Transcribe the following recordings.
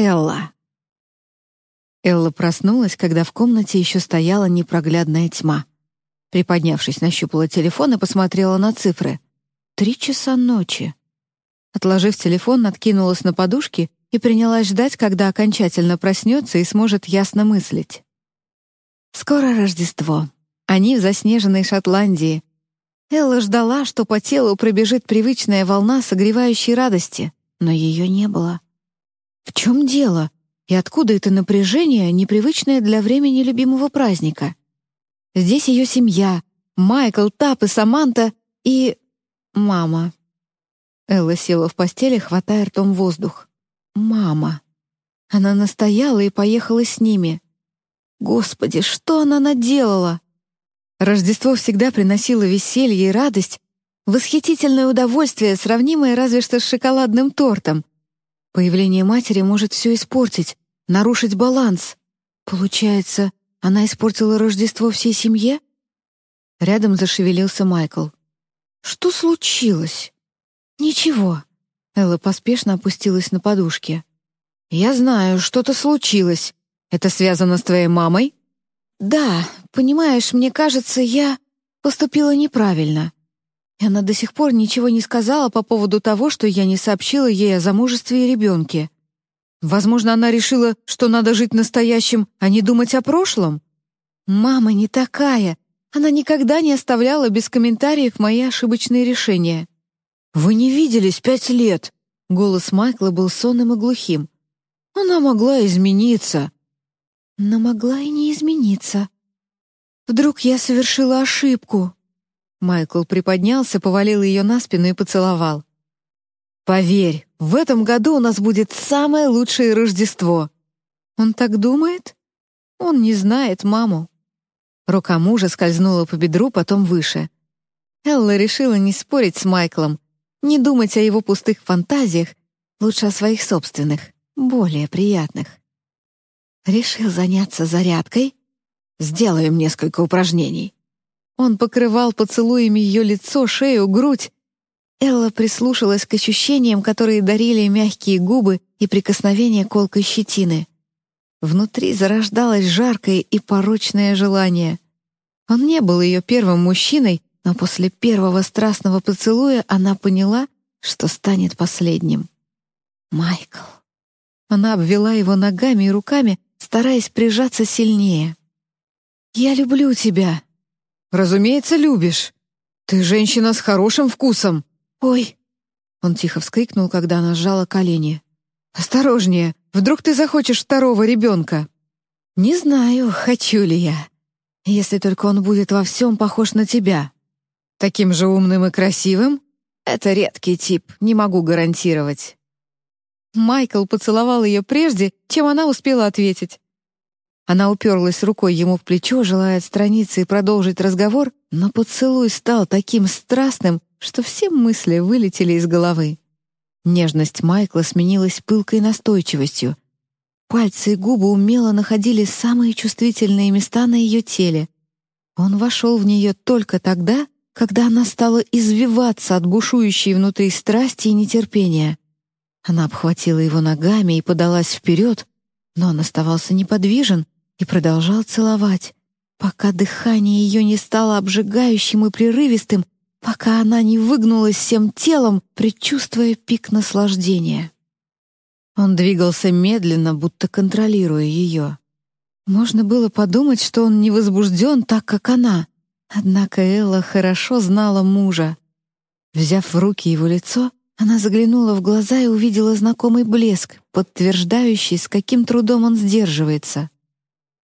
Элла. Элла проснулась, когда в комнате еще стояла непроглядная тьма. Приподнявшись, нащупала телефон и посмотрела на цифры. Три часа ночи. Отложив телефон, откинулась на подушки и принялась ждать, когда окончательно проснется и сможет ясно мыслить. Скоро Рождество. Они в заснеженной Шотландии. Элла ждала, что по телу пробежит привычная волна согревающей радости, но ее не было. В чем дело? И откуда это напряжение, непривычное для времени любимого праздника? Здесь ее семья, Майкл, Тап и Саманта и... мама. Элла села в постели, хватая ртом воздух. Мама. Она настояла и поехала с ними. Господи, что она наделала? Рождество всегда приносило веселье и радость, восхитительное удовольствие, сравнимое разве что с шоколадным тортом. Появление матери может все испортить, нарушить баланс. Получается, она испортила Рождество всей семье? Рядом зашевелился Майкл. Что случилось? Ничего. Элла поспешно опустилась на подушке. Я знаю, что-то случилось. Это связано с твоей мамой? Да, понимаешь, мне кажется, я поступила неправильно. И она до сих пор ничего не сказала по поводу того, что я не сообщила ей о замужестве и ребенке. Возможно, она решила, что надо жить настоящим, а не думать о прошлом. Мама не такая. Она никогда не оставляла без комментариев мои ошибочные решения. «Вы не виделись пять лет!» Голос Майкла был сонным и глухим. «Она могла измениться но могла и не измениться. Вдруг я совершила ошибку. Майкл приподнялся, повалил ее на спину и поцеловал. «Поверь, в этом году у нас будет самое лучшее Рождество». «Он так думает?» «Он не знает маму». Рука мужа скользнула по бедру, потом выше. Элла решила не спорить с Майклом, не думать о его пустых фантазиях, лучше о своих собственных, более приятных. Решил заняться зарядкой? Сделаем несколько упражнений. Он покрывал поцелуями ее лицо, шею, грудь. Элла прислушалась к ощущениям, которые дарили мягкие губы и прикосновение колкой щетины. Внутри зарождалось жаркое и порочное желание. Он не был ее первым мужчиной, но после первого страстного поцелуя она поняла, что станет последним. Майкл. Она обвела его ногами и руками, стараясь прижаться сильнее. «Я люблю тебя». «Разумеется, любишь. Ты женщина с хорошим вкусом». «Ой!» Он тихо вскрикнул, когда она сжала колени. «Осторожнее, вдруг ты захочешь второго ребенка?» «Не знаю, хочу ли я. Если только он будет во всем похож на тебя. Таким же умным и красивым? Это редкий тип, не могу гарантировать». Майкл поцеловал ее прежде, чем она успела ответить. Она уперлась рукой ему в плечо, желая отстраниться и продолжить разговор, но поцелуй стал таким страстным, что все мысли вылетели из головы. Нежность Майкла сменилась пылкой настойчивостью. Пальцы и губы умело находили самые чувствительные места на ее теле. Он вошел в нее только тогда, когда она стала извиваться от бушующей внутри страсти и нетерпения. Она обхватила его ногами и подалась вперед, но он оставался неподвижен и продолжал целовать, пока дыхание ее не стало обжигающим и прерывистым, пока она не выгнулась всем телом, предчувствуя пик наслаждения. Он двигался медленно, будто контролируя ее. Можно было подумать, что он не возбужден так, как она. Однако Элла хорошо знала мужа. Взяв в руки его лицо, она заглянула в глаза и увидела знакомый блеск, подтверждающий, с каким трудом он сдерживается.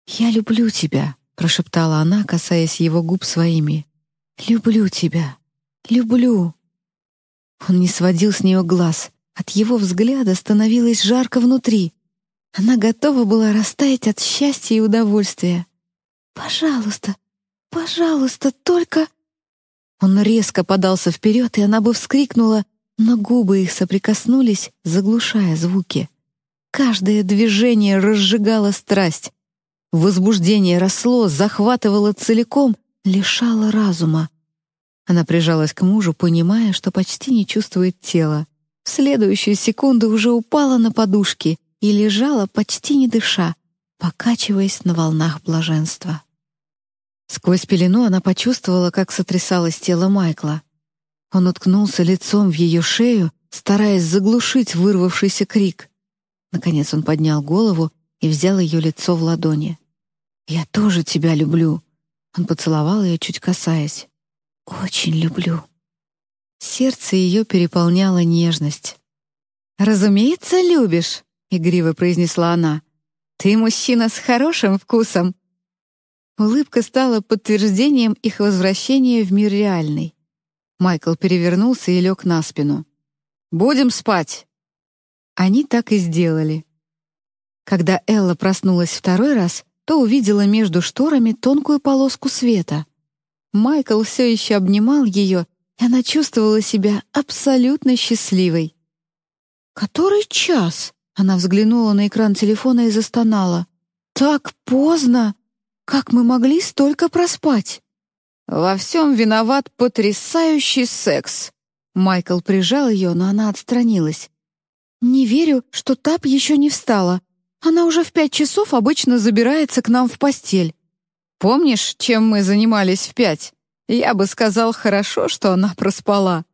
«Я люблю тебя», — прошептала она, касаясь его губ своими. «Люблю тебя. Люблю». Он не сводил с нее глаз. От его взгляда становилось жарко внутри. Она готова была растаять от счастья и удовольствия. «Пожалуйста, пожалуйста, только...» Он резко подался вперед, и она бы вскрикнула, но губы их соприкоснулись, заглушая звуки. Каждое движение разжигало страсть. Возбуждение росло, захватывало целиком, лишало разума. Она прижалась к мужу, понимая, что почти не чувствует тела. В следующую секунду уже упала на подушки и лежала, почти не дыша, покачиваясь на волнах блаженства. Сквозь пелену она почувствовала, как сотрясалось тело Майкла. Он уткнулся лицом в ее шею, стараясь заглушить вырвавшийся крик. Наконец он поднял голову и взял ее лицо в ладони. «Я тоже тебя люблю», — он поцеловал ее, чуть касаясь. «Очень люблю». Сердце ее переполняло нежность. «Разумеется, любишь», — игриво произнесла она. «Ты мужчина с хорошим вкусом». Улыбка стала подтверждением их возвращения в мир реальный. Майкл перевернулся и лег на спину. «Будем спать!» Они так и сделали. Когда Элла проснулась второй раз, то увидела между шторами тонкую полоску света. Майкл все еще обнимал ее, и она чувствовала себя абсолютно счастливой. «Который час?» — она взглянула на экран телефона и застонала. «Так поздно! Как мы могли столько проспать?» «Во всем виноват потрясающий секс!» Майкл прижал ее, но она отстранилась. «Не верю, что Тап еще не встала. Она уже в пять часов обычно забирается к нам в постель. Помнишь, чем мы занимались в пять? Я бы сказал, хорошо, что она проспала».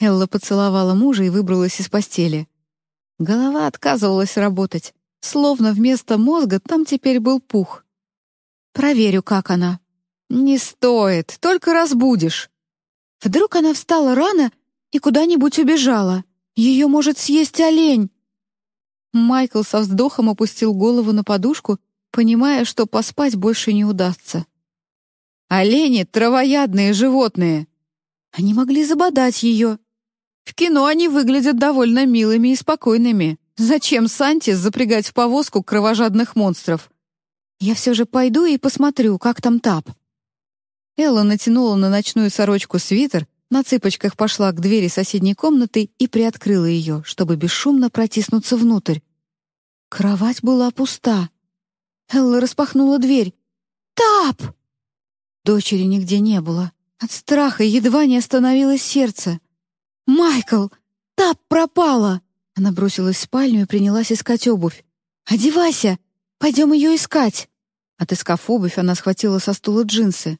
Элла поцеловала мужа и выбралась из постели. Голова отказывалась работать. Словно вместо мозга там теперь был пух. «Проверю, как она». «Не стоит, только разбудишь». Вдруг она встала рано и куда-нибудь убежала. Ее может съесть олень. Майкл со вздохом опустил голову на подушку, понимая, что поспать больше не удастся. «Олени — травоядные животные!» Они могли забодать ее. В кино они выглядят довольно милыми и спокойными. Зачем Санте запрягать в повозку кровожадных монстров? Я все же пойду и посмотрю, как там Тап. Элла натянула на ночную сорочку свитер, на цыпочках пошла к двери соседней комнаты и приоткрыла ее, чтобы бесшумно протиснуться внутрь. Кровать была пуста. Элла распахнула дверь. «Тап!» Дочери нигде не было. От страха едва не остановилось сердце. «Майкл! Тап пропала!» Она бросилась в спальню и принялась искать обувь. «Одевайся! Пойдем ее искать!» Отыскав обувь, она схватила со стула джинсы.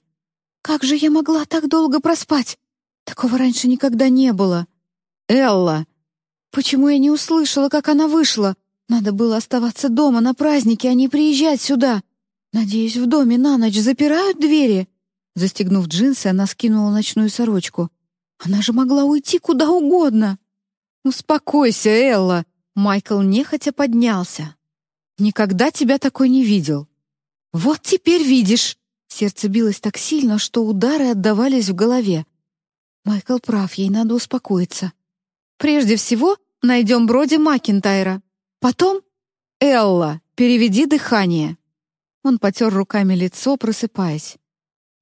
«Как же я могла так долго проспать? Такого раньше никогда не было!» «Элла!» «Почему я не услышала, как она вышла? Надо было оставаться дома на празднике, а не приезжать сюда. Надеюсь, в доме на ночь запирают двери?» Застегнув джинсы, она скинула ночную сорочку. Она же могла уйти куда угодно. Успокойся, Элла. Майкл нехотя поднялся. Никогда тебя такой не видел. Вот теперь видишь. Сердце билось так сильно, что удары отдавались в голове. Майкл прав, ей надо успокоиться. Прежде всего, найдем Броди Макинтайра. Потом... Элла, переведи дыхание. Он потер руками лицо, просыпаясь.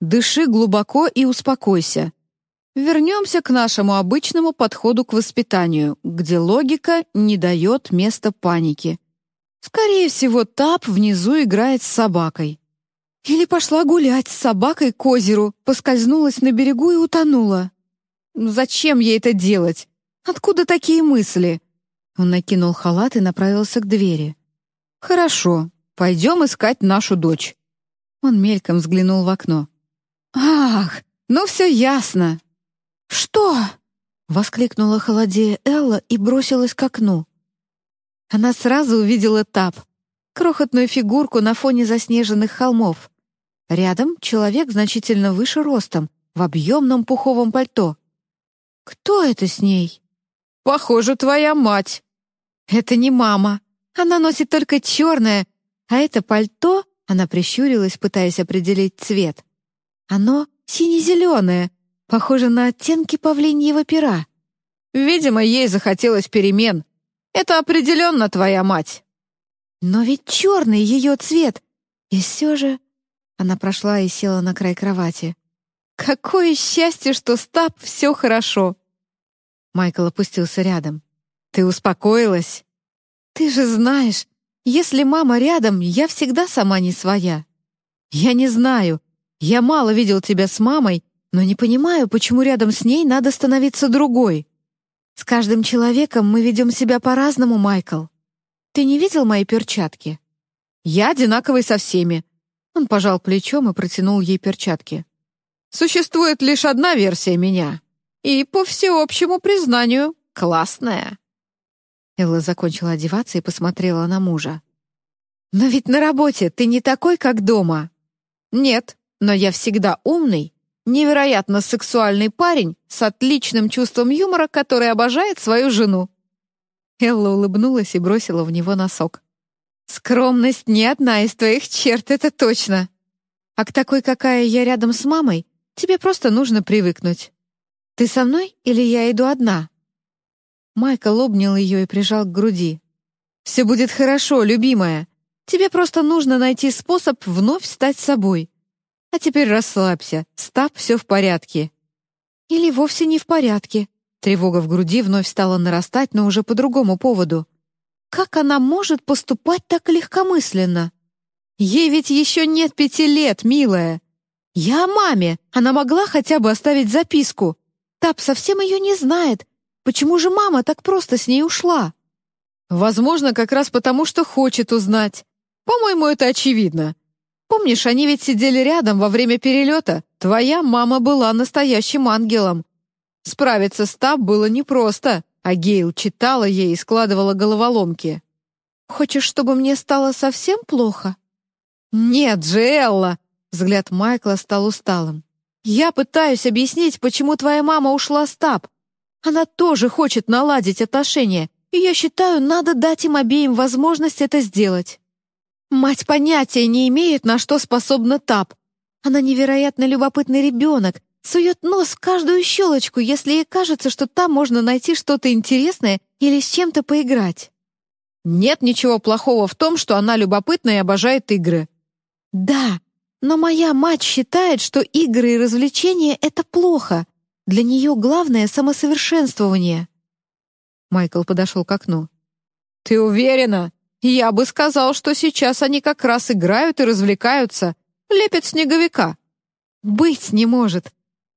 Дыши глубоко и успокойся. Вернемся к нашему обычному подходу к воспитанию, где логика не дает места панике. Скорее всего, Тап внизу играет с собакой. Или пошла гулять с собакой к озеру, поскользнулась на берегу и утонула. Зачем ей это делать? Откуда такие мысли? Он накинул халат и направился к двери. Хорошо, пойдем искать нашу дочь. Он мельком взглянул в окно. Ах, ну все ясно. «Что?» — воскликнула холодея Элла и бросилась к окну. Она сразу увидела Тап, крохотную фигурку на фоне заснеженных холмов. Рядом человек значительно выше ростом, в объемном пуховом пальто. «Кто это с ней?» «Похоже, твоя мать». «Это не мама. Она носит только черное, а это пальто...» Она прищурилась, пытаясь определить цвет. «Оно сине-зеленое, Похоже на оттенки павлиньего пера. Видимо, ей захотелось перемен. Это определенно твоя мать. Но ведь черный ее цвет. И все же... Она прошла и села на край кровати. Какое счастье, что с Тап все хорошо. Майкл опустился рядом. Ты успокоилась? Ты же знаешь, если мама рядом, я всегда сама не своя. Я не знаю. Я мало видел тебя с мамой, но не понимаю, почему рядом с ней надо становиться другой. С каждым человеком мы ведем себя по-разному, Майкл. Ты не видел мои перчатки?» «Я одинаковый со всеми». Он пожал плечом и протянул ей перчатки. «Существует лишь одна версия меня. И, по всеобщему признанию, классная». Элла закончила одеваться и посмотрела на мужа. «Но ведь на работе ты не такой, как дома». «Нет, но я всегда умный, невероятно сексуальный парень с отличным чувством юмора, который обожает свою жену». Элла улыбнулась и бросила в него носок. «Скромность не одна из твоих черт, это точно. А к такой, какая я рядом с мамой, тебе просто нужно привыкнуть. Ты со мной или я иду одна?» Майкл обнял ее и прижал к груди. «Все будет хорошо, любимая. Тебе просто нужно найти способ вновь стать собой. А теперь расслабься, Стаб все в порядке». «Или вовсе не в порядке». Тревога в груди вновь стала нарастать, но уже по другому поводу. «Как она может поступать так легкомысленно? Ей ведь еще нет пяти лет, милая. Я о маме, она могла хотя бы оставить записку. Тап совсем ее не знает. Почему же мама так просто с ней ушла?» «Возможно, как раз потому, что хочет узнать. По-моему, это очевидно. Помнишь, они ведь сидели рядом во время перелета? Твоя мама была настоящим ангелом. Справиться с Таб было непросто, а Гейл читала ей и складывала головоломки. «Хочешь, чтобы мне стало совсем плохо?» «Нет же, Элла!» Взгляд Майкла стал усталым. «Я пытаюсь объяснить, почему твоя мама ушла с Таб. Она тоже хочет наладить отношения, и я считаю, надо дать им обеим возможность это сделать. Мать понятия не имеет, на что способна Тап. Она невероятно любопытный ребенок, сует нос в каждую щелочку, если ей кажется, что там можно найти что-то интересное или с чем-то поиграть. Нет ничего плохого в том, что она любопытна и обожает игры. Да, но моя мать считает, что игры и развлечения — это плохо. Для нее главное — самосовершенствование. Майкл подошел к окну. «Ты уверена?» Я бы сказал, что сейчас они как раз играют и развлекаются, лепят снеговика. Быть не может.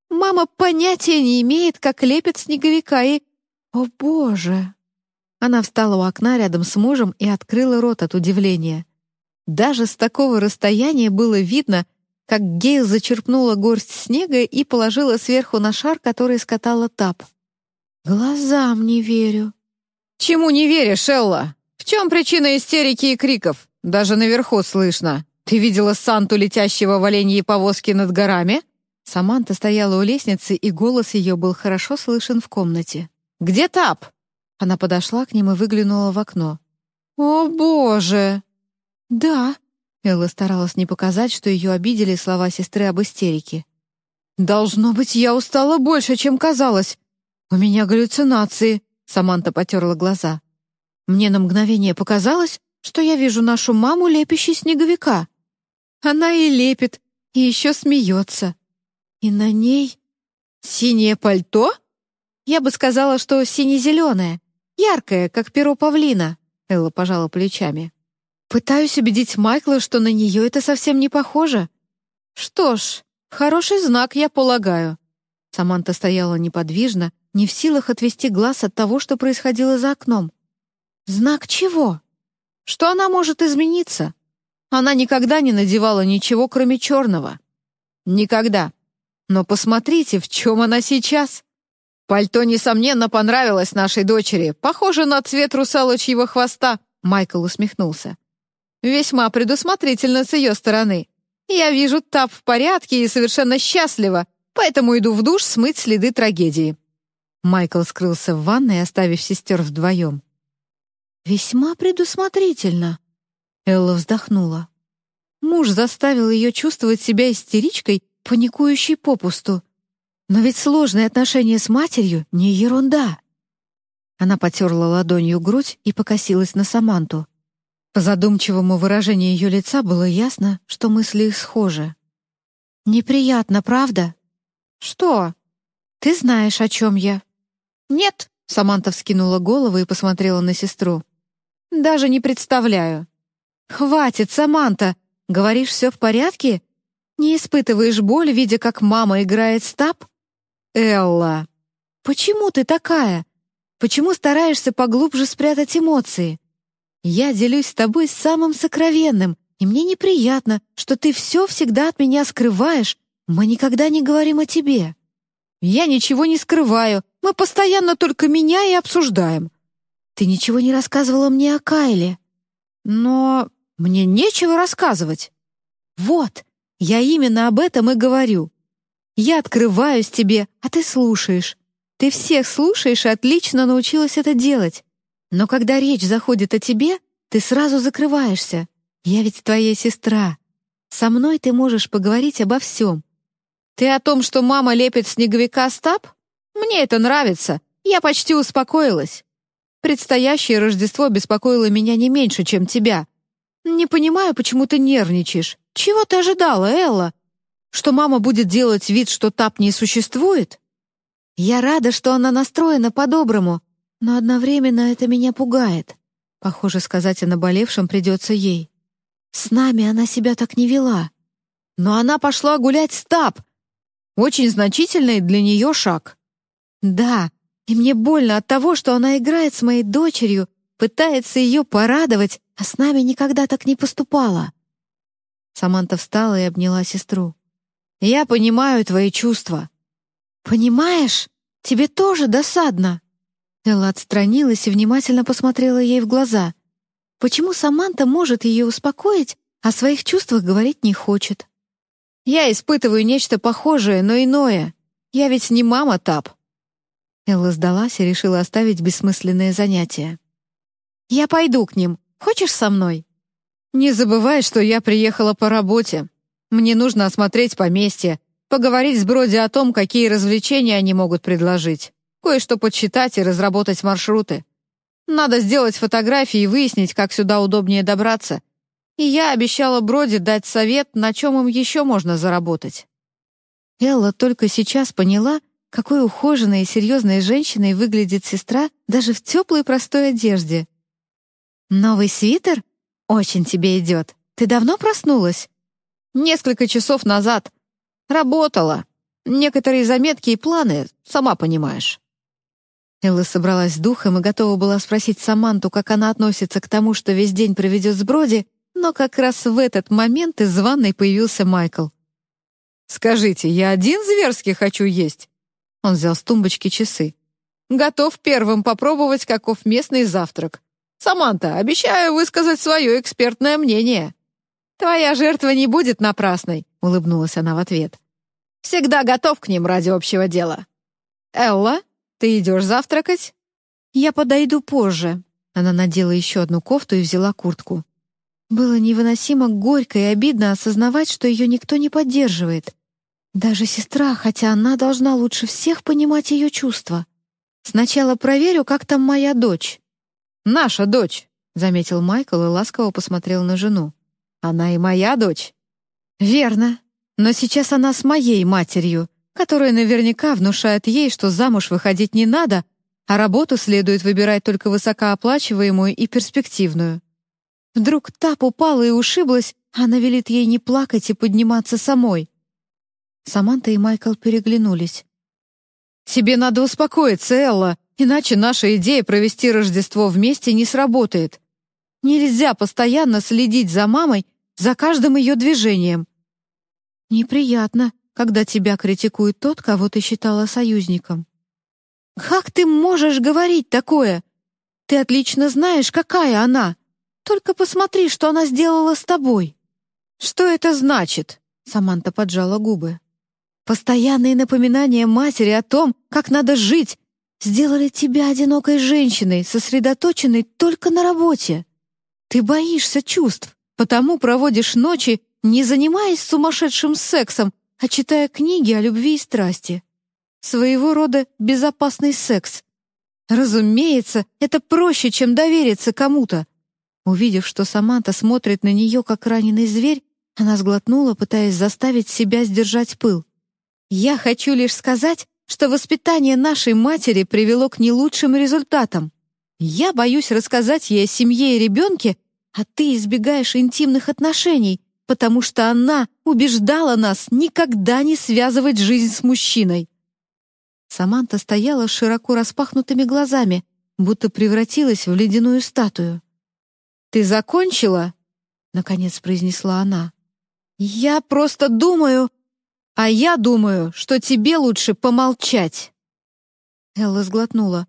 Мама понятия не имеет, как лепят снеговика и... О, боже! Она встала у окна рядом с мужем и открыла рот от удивления. Даже с такого расстояния было видно, как Гейл зачерпнула горсть снега и положила сверху на шар, который скатала Тап. «Глазам не верю». «Чему не веришь, Элла?» «В чем причина истерики и криков? Даже наверху слышно. Ты видела Санту, летящего в оленьей повозке над горами?» Саманта стояла у лестницы, и голос ее был хорошо слышен в комнате. «Где Тап?» Она подошла к ним и выглянула в окно. «О, боже!» «Да», — Элла старалась не показать, что ее обидели слова сестры об истерике. «Должно быть, я устала больше, чем казалось. У меня галлюцинации», — Саманта потерла глаза. Мне на мгновение показалось, что я вижу нашу маму, лепящей снеговика. Она и лепит, и еще смеется. И на ней синее пальто? Я бы сказала, что сине-зеленое, яркое, как перо павлина. Элла пожала плечами. Пытаюсь убедить Майкла, что на нее это совсем не похоже. Что ж, хороший знак, я полагаю. Саманта стояла неподвижно, не в силах отвести глаз от того, что происходило за окном. Знак чего? Что она может измениться? Она никогда не надевала ничего, кроме черного. Никогда. Но посмотрите, в чем она сейчас. Пальто, несомненно, понравилось нашей дочери. Похоже на цвет русалочьего хвоста. Майкл усмехнулся. Весьма предусмотрительно с ее стороны. Я вижу Тап в порядке и совершенно счастлива, поэтому иду в душ смыть следы трагедии. Майкл скрылся в ванной, оставив сестер вдвоем. «Весьма предусмотрительно», — Элла вздохнула. Муж заставил ее чувствовать себя истеричкой, паникующей попусту. Но ведь сложные отношения с матерью — не ерунда. Она потерла ладонью грудь и покосилась на Саманту. По задумчивому выражению ее лица было ясно, что мысли их схожи. «Неприятно, правда?» «Что?» «Ты знаешь, о чем я?» «Нет», — Саманта вскинула голову и посмотрела на сестру. Даже не представляю. Хватит, Саманта. Говоришь, все в порядке? Не испытываешь боль, видя, как мама играет стап? Элла, почему ты такая? Почему стараешься поглубже спрятать эмоции? Я делюсь с тобой самым сокровенным, и мне неприятно, что ты все всегда от меня скрываешь. Мы никогда не говорим о тебе». «Я ничего не скрываю. Мы постоянно только меня и обсуждаем». «Ты ничего не рассказывала мне о Кайле». «Но мне нечего рассказывать». «Вот, я именно об этом и говорю. Я открываюсь тебе, а ты слушаешь. Ты всех слушаешь и отлично научилась это делать. Но когда речь заходит о тебе, ты сразу закрываешься. Я ведь твоя сестра. Со мной ты можешь поговорить обо всем. Ты о том, что мама лепит снеговика стаб? Мне это нравится. Я почти успокоилась. Предстоящее Рождество беспокоило меня не меньше, чем тебя. Не понимаю, почему ты нервничаешь. Чего ты ожидала, Элла? Что мама будет делать вид, что тап не существует? Я рада, что она настроена по-доброму, но одновременно это меня пугает. Похоже, сказать о наболевшем придется ей. С нами она себя так не вела. Но она пошла гулять с Тап. Очень значительный для нее шаг. Да, и мне больно от того, что она играет с моей дочерью, пытается ее порадовать, а с нами никогда так не поступала. Саманта встала и обняла сестру. «Я понимаю твои чувства». «Понимаешь? Тебе тоже досадно». Элла отстранилась и внимательно посмотрела ей в глаза. Почему Саманта может ее успокоить, а своих чувствах говорить не хочет? «Я испытываю нечто похожее, но иное. Я ведь не мама Тап». Элла сдалась и решила оставить бессмысленное занятие. «Я пойду к ним. Хочешь со мной?» «Не забывай, что я приехала по работе. Мне нужно осмотреть поместье, поговорить с Броди о том, какие развлечения они могут предложить, кое-что подсчитать и разработать маршруты. Надо сделать фотографии и выяснить, как сюда удобнее добраться. И я обещала Броди дать совет, на чем им еще можно заработать». Элла только сейчас поняла, какой ухоженной и серьезной женщиной выглядит сестра даже в теплой простой одежде. «Новый свитер?» «Очень тебе идет. Ты давно проснулась?» «Несколько часов назад. Работала. Некоторые заметки и планы, сама понимаешь». Элла собралась с духом и готова была спросить Саманту, как она относится к тому, что весь день проведет с Броди, но как раз в этот момент из ванной появился Майкл. «Скажите, я один зверски хочу есть?» Он взял с тумбочки часы. «Готов первым попробовать, каков местный завтрак. «Саманта, обещаю высказать свое экспертное мнение». «Твоя жертва не будет напрасной», — улыбнулась она в ответ. «Всегда готов к ним ради общего дела». «Элла, ты идешь завтракать?» «Я подойду позже». Она надела еще одну кофту и взяла куртку. Было невыносимо горько и обидно осознавать, что ее никто не поддерживает. Даже сестра, хотя она должна лучше всех понимать ее чувства. Сначала проверю, как там моя дочь. «Наша дочь», — заметил Майкл и ласково посмотрел на жену. «Она и моя дочь». «Верно. Но сейчас она с моей матерью, которая наверняка внушает ей, что замуж выходить не надо, а работу следует выбирать только высокооплачиваемую и перспективную. Вдруг Тап упала и ушиблась, она велит ей не плакать и подниматься самой». Саманта и Майкл переглянулись. «Тебе надо успокоиться, Элла», Иначе наша идея провести Рождество вместе не сработает. Нельзя постоянно следить за мамой, за каждым ее движением. Неприятно, когда тебя критикует тот, кого ты считала союзником. Как ты можешь говорить такое? Ты отлично знаешь, какая она. Только посмотри, что она сделала с тобой. Что это значит? Саманта поджала губы. Постоянные напоминания матери о том, как надо жить, сделали тебя одинокой женщиной, сосредоточенной только на работе. Ты боишься чувств, потому проводишь ночи, не занимаясь сумасшедшим сексом, а читая книги о любви и страсти. Своего рода безопасный секс. Разумеется, это проще, чем довериться кому-то. Увидев, что Саманта смотрит на нее, как раненый зверь, она сглотнула, пытаясь заставить себя сдержать пыл. «Я хочу лишь сказать, что воспитание нашей матери привело к не лучшим результатам. Я боюсь рассказать ей о семье и ребенке, а ты избегаешь интимных отношений, потому что она убеждала нас никогда не связывать жизнь с мужчиной. Саманта стояла с широко распахнутыми глазами, будто превратилась в ледяную статую. «Ты закончила?» — наконец произнесла она. «Я просто думаю...» «А я думаю, что тебе лучше помолчать». Элла сглотнула.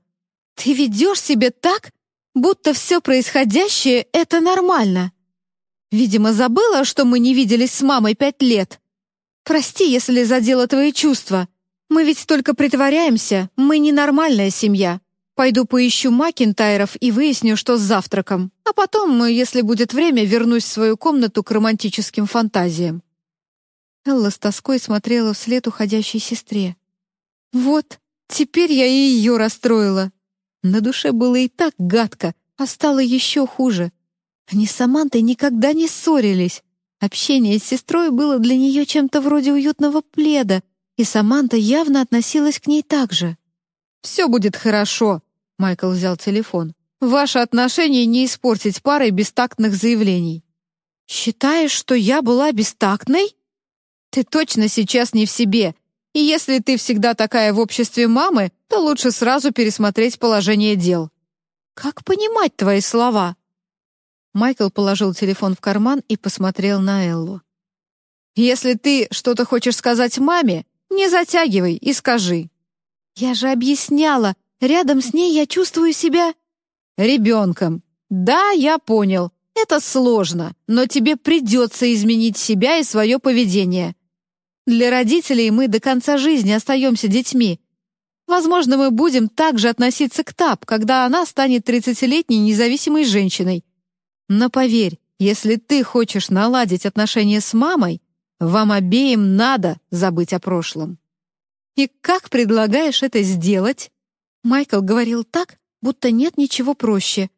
«Ты ведешь себя так, будто все происходящее — это нормально. Видимо, забыла, что мы не виделись с мамой пять лет. Прости, если задела твои чувства. Мы ведь только притворяемся, мы ненормальная семья. Пойду поищу Макинтайров и выясню, что с завтраком. А потом, если будет время, вернусь в свою комнату к романтическим фантазиям». Элла с тоской смотрела вслед уходящей сестре. «Вот, теперь я и ее расстроила. На душе было и так гадко, а стало еще хуже. Они с Самантой никогда не ссорились. Общение с сестрой было для нее чем-то вроде уютного пледа, и Саманта явно относилась к ней так же. «Все будет хорошо», — Майкл взял телефон. «Ваши отношения не испортить парой бестактных заявлений». «Считаешь, что я была бестактной?» «Ты точно сейчас не в себе, и если ты всегда такая в обществе мамы, то лучше сразу пересмотреть положение дел. Как понимать твои слова? Майкл положил телефон в карман и посмотрел на Эллу. Если ты что-то хочешь сказать маме, не затягивай и скажи. Я же объясняла, рядом с ней я чувствую себя ребенком. Да, я понял. Это сложно, но тебе придется изменить себя и свое поведение. Для родителей мы до конца жизни остаемся детьми. Возможно, мы будем так же относиться к ТАП, когда она станет 30-летней независимой женщиной. Но поверь, если ты хочешь наладить отношения с мамой, вам обеим надо забыть о прошлом. И как предлагаешь это сделать? Майкл говорил так, будто нет ничего проще.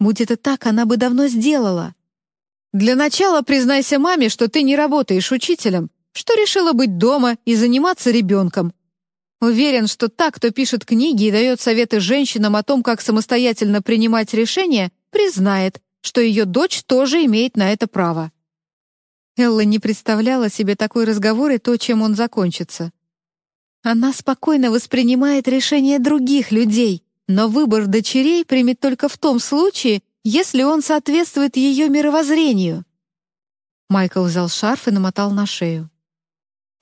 Будь это так, она бы давно сделала. Для начала признайся маме, что ты не работаешь учителем, что решила быть дома и заниматься ребенком. Уверен, что так, кто пишет книги и дает советы женщинам о том, как самостоятельно принимать решения, признает, что ее дочь тоже имеет на это право. Элла не представляла себе такой разговор и то, чем он закончится. Она спокойно воспринимает решения других людей, но выбор дочерей примет только в том случае, если он соответствует ее мировоззрению. Майкл взял шарф и намотал на шею.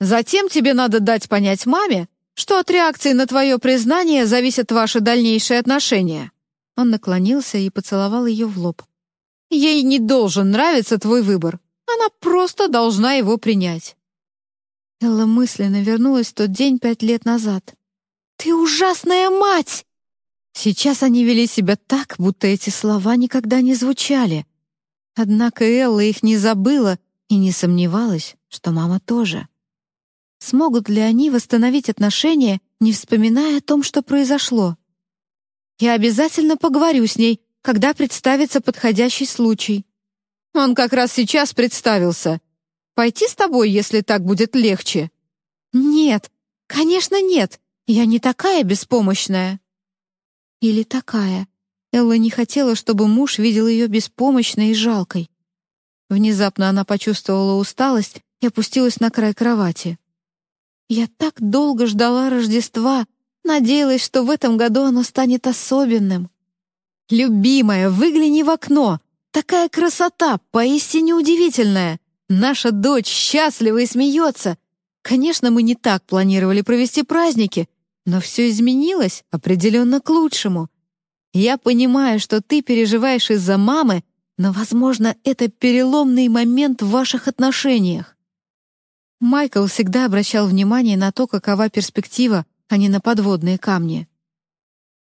Затем тебе надо дать понять маме, что от реакции на твое признание зависят ваши дальнейшие отношения». Он наклонился и поцеловал ее в лоб. «Ей не должен нравиться твой выбор. Она просто должна его принять». Элла мысленно вернулась в тот день пять лет назад. «Ты ужасная мать!» Сейчас они вели себя так, будто эти слова никогда не звучали. Однако Элла их не забыла и не сомневалась, что мама тоже. Смогут ли они восстановить отношения, не вспоминая о том, что произошло? Я обязательно поговорю с ней, когда представится подходящий случай. Он как раз сейчас представился. Пойти с тобой, если так будет легче? Нет, конечно, нет. Я не такая беспомощная. Или такая. Элла не хотела, чтобы муж видел ее беспомощной и жалкой. Внезапно она почувствовала усталость и опустилась на край кровати. Я так долго ждала Рождества, надеялась, что в этом году оно станет особенным. «Любимая, выгляни в окно! Такая красота, поистине удивительная! Наша дочь счастлива и смеется! Конечно, мы не так планировали провести праздники, но все изменилось определенно к лучшему. Я понимаю, что ты переживаешь из-за мамы, но, возможно, это переломный момент в ваших отношениях. Майкл всегда обращал внимание на то, какова перспектива, а не на подводные камни.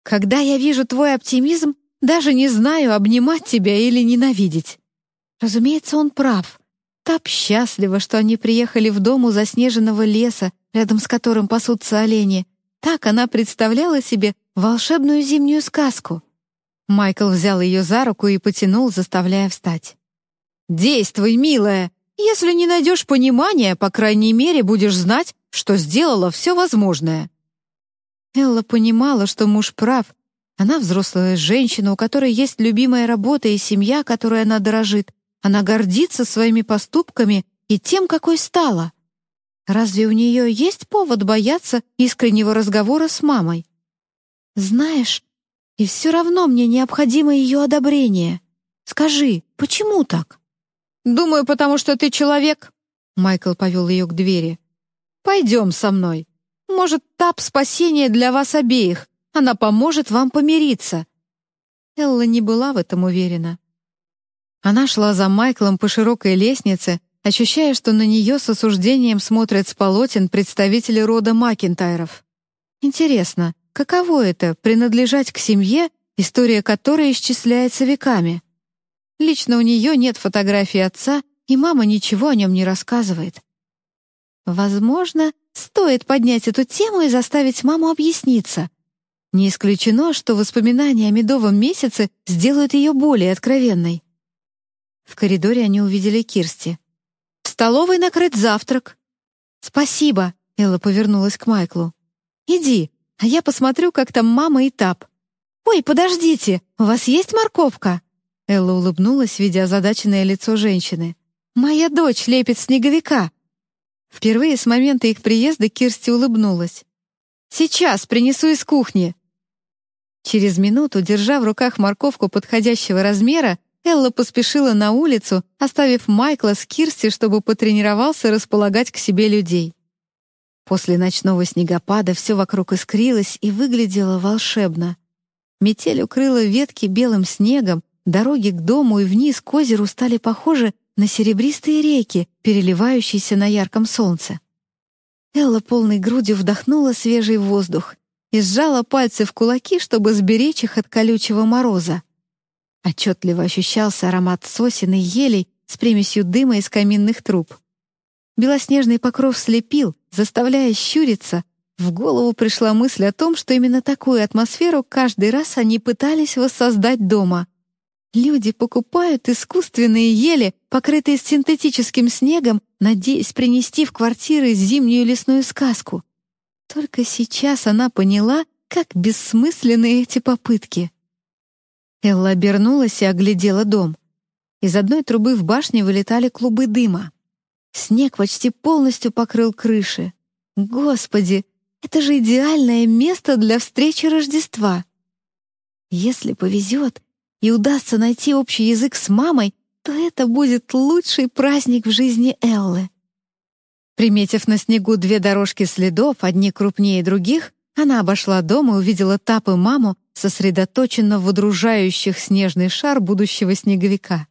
«Когда я вижу твой оптимизм, даже не знаю, обнимать тебя или ненавидеть». Разумеется, он прав. Тап счастлива, что они приехали в дом у заснеженного леса, рядом с которым пасутся олени. Так она представляла себе волшебную зимнюю сказку. Майкл взял ее за руку и потянул, заставляя встать. «Действуй, милая!» Если не найдешь понимания, по крайней мере, будешь знать, что сделала все возможное». Элла понимала, что муж прав. Она взрослая женщина, у которой есть любимая работа и семья, которой она дорожит. Она гордится своими поступками и тем, какой стала. Разве у нее есть повод бояться искреннего разговора с мамой? Знаешь, и все равно мне необходимо ее одобрение. Скажи, почему так?» «Думаю, потому что ты человек», — Майкл повел ее к двери. «Пойдем со мной. Может, тап спасение для вас обеих. Она поможет вам помириться». Элла не была в этом уверена. Она шла за Майклом по широкой лестнице, ощущая, что на нее с осуждением смотрят с полотен представители рода Макинтайров. Интересно, каково это — принадлежать к семье, история которой исчисляется веками? Лично у нее нет фотографии отца, и мама ничего о нем не рассказывает. Возможно, стоит поднять эту тему и заставить маму объясниться. Не исключено, что воспоминания о медовом месяце сделают ее более откровенной. В коридоре они увидели Кирсти. «В столовой накрыт завтрак». «Спасибо», — Элла повернулась к Майклу. «Иди, а я посмотрю, как там мама и Тап». «Ой, подождите, у вас есть морковка?» Элла улыбнулась, видя озадаченное лицо женщины. «Моя дочь лепит снеговика». Впервые с момента их приезда Кирсти улыбнулась. «Сейчас принесу из кухни». Через минуту, держа в руках морковку подходящего размера, Элла поспешила на улицу, оставив Майкла с Кирсти, чтобы потренировался располагать к себе людей. После ночного снегопада все вокруг искрилось и выглядело волшебно. Метель укрыла ветки белым снегом, дороги к дому и вниз к озеру стали похожи на серебристые реки, переливающиеся на ярком солнце. Элла полной грудью вдохнула свежий воздух и сжала пальцы в кулаки, чтобы сберечь их от колючего мороза. Отчетливо ощущался аромат сосен и елей с примесью дыма из каминных труб. Белоснежный покров слепил, заставляя щуриться. В голову пришла мысль о том, что именно такую атмосферу каждый раз они пытались воссоздать дома. Люди покупают искусственные ели, покрытые синтетическим снегом, надеясь принести в квартиры зимнюю лесную сказку. Только сейчас она поняла, как бессмысленны эти попытки. Элла обернулась и оглядела дом. Из одной трубы в башне вылетали клубы дыма. Снег почти полностью покрыл крыши. Господи, это же идеальное место для встречи Рождества. Если повезет и удастся найти общий язык с мамой, то это будет лучший праздник в жизни Эллы. Приметив на снегу две дорожки следов, одни крупнее других, она обошла дом и увидела Тап и маму, сосредоточенно водружающих снежный шар будущего снеговика.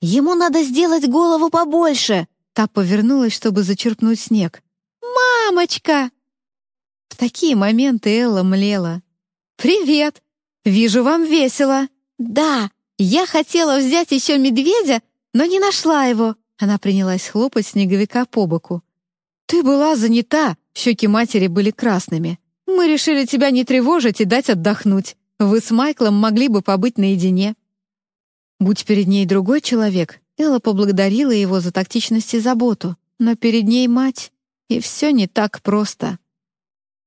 «Ему надо сделать голову побольше!» Та повернулась, чтобы зачерпнуть снег. «Мамочка!» В такие моменты Элла млела. «Привет! Вижу, вам весело!» «Да, я хотела взять еще медведя, но не нашла его!» Она принялась хлопать снеговика по боку. «Ты была занята!» Щеки матери были красными. Мы решили тебя не тревожить и дать отдохнуть. Вы с Майклом могли бы побыть наедине». Будь перед ней другой человек, Элла поблагодарила его за тактичность и заботу, но перед ней мать, и все не так просто.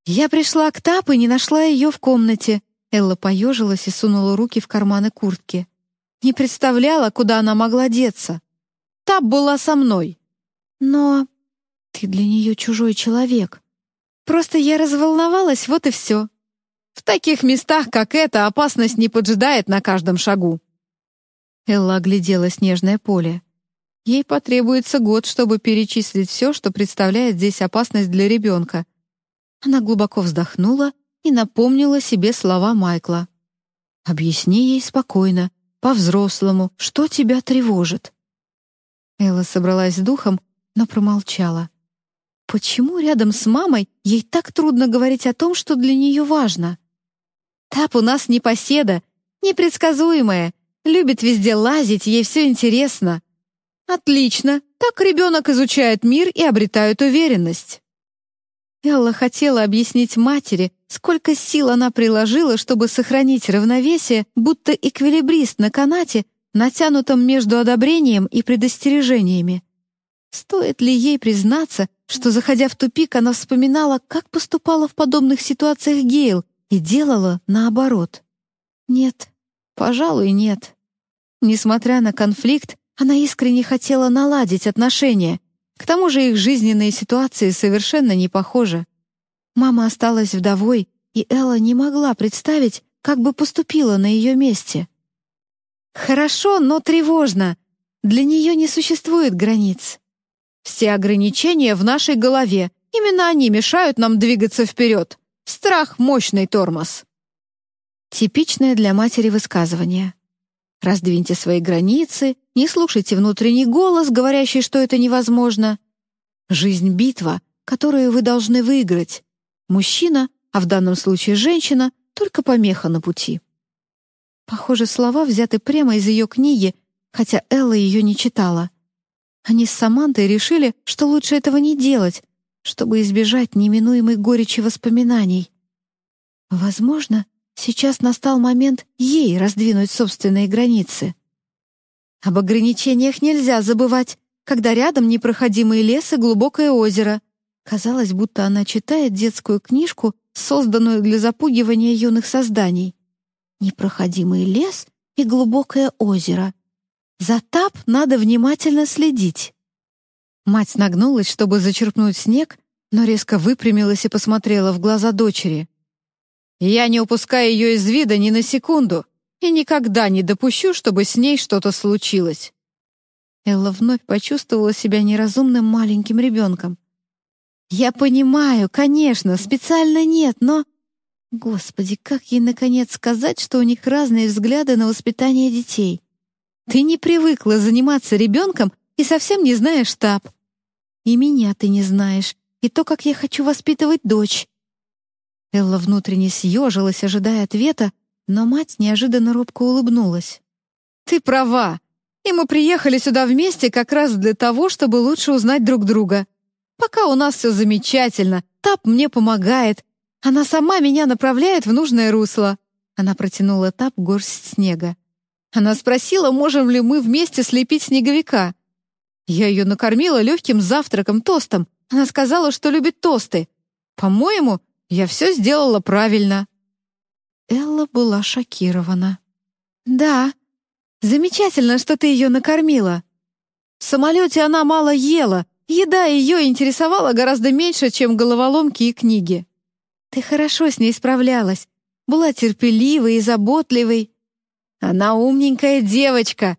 «Я пришла к Тап и не нашла ее в комнате», Элла поежилась и сунула руки в карманы куртки. Не представляла, куда она могла деться. Тап была со мной. Но ты для нее чужой человек. Просто я разволновалась, вот и все. В таких местах, как это, опасность не поджидает на каждом шагу. Элла оглядела снежное поле. Ей потребуется год, чтобы перечислить все, что представляет здесь опасность для ребенка. Она глубоко вздохнула и напомнила себе слова Майкла. «Объясни ей спокойно, по-взрослому, что тебя тревожит». Элла собралась с духом, но промолчала. Почему рядом с мамой ей так трудно говорить о том, что для нее важно? Тап у нас непоседа, непредсказуемая, любит везде лазить, ей все интересно. Отлично, так ребенок изучает мир и обретает уверенность. Элла хотела объяснить матери, сколько сил она приложила, чтобы сохранить равновесие, будто эквилибрист на канате, натянутом между одобрением и предостережениями. Стоит ли ей признаться, что, заходя в тупик, она вспоминала, как поступала в подобных ситуациях Гейл и делала наоборот? Нет, пожалуй, нет. Несмотря на конфликт, она искренне хотела наладить отношения. К тому же их жизненные ситуации совершенно не похожи. Мама осталась вдовой, и Элла не могла представить, как бы поступила на ее месте. Хорошо, но тревожно. Для нее не существует границ. Все ограничения в нашей голове. Именно они мешают нам двигаться вперед. Страх — мощный тормоз. Типичное для матери высказывание. Раздвиньте свои границы, не слушайте внутренний голос, говорящий, что это невозможно. Жизнь — битва, которую вы должны выиграть. Мужчина, а в данном случае женщина, только помеха на пути. Похоже, слова взяты прямо из ее книги, хотя Элла ее не читала. Они с Самантой решили, что лучше этого не делать, чтобы избежать неминуемой горечи воспоминаний. Возможно, сейчас настал момент ей раздвинуть собственные границы. Об ограничениях нельзя забывать, когда рядом непроходимый лес и глубокое озеро. Казалось, будто она читает детскую книжку, созданную для запугивания юных созданий. Непроходимый лес и глубокое озеро. За тап надо внимательно следить. Мать нагнулась, чтобы зачерпнуть снег, но резко выпрямилась и посмотрела в глаза дочери. «Я не упускаю ее из вида ни на секунду и никогда не допущу, чтобы с ней что-то случилось. Элла вновь почувствовала себя неразумным маленьким ребенком. «Я понимаю, конечно, специально нет, но...» Господи, как ей, наконец, сказать, что у них разные взгляды на воспитание детей? Ты не привыкла заниматься ребенком и совсем не знаешь штаб. И меня ты не знаешь, и то, как я хочу воспитывать дочь. Элла внутренне съежилась, ожидая ответа, но мать неожиданно робко улыбнулась. «Ты права. И мы приехали сюда вместе как раз для того, чтобы лучше узнать друг друга. Пока у нас все замечательно, Тап мне помогает. Она сама меня направляет в нужное русло». Она протянула Тап горсть снега. Она спросила, можем ли мы вместе слепить снеговика. Я ее накормила легким завтраком, тостом. Она сказала, что любит тосты. По-моему, я все сделала правильно. Элла была шокирована. «Да, Замечательно, что ты ее накормила. В самолете она мало ела, еда ее интересовала гораздо меньше, чем головоломки и книги. Ты хорошо с ней справлялась, была терпеливой и заботливой. Она умненькая девочка.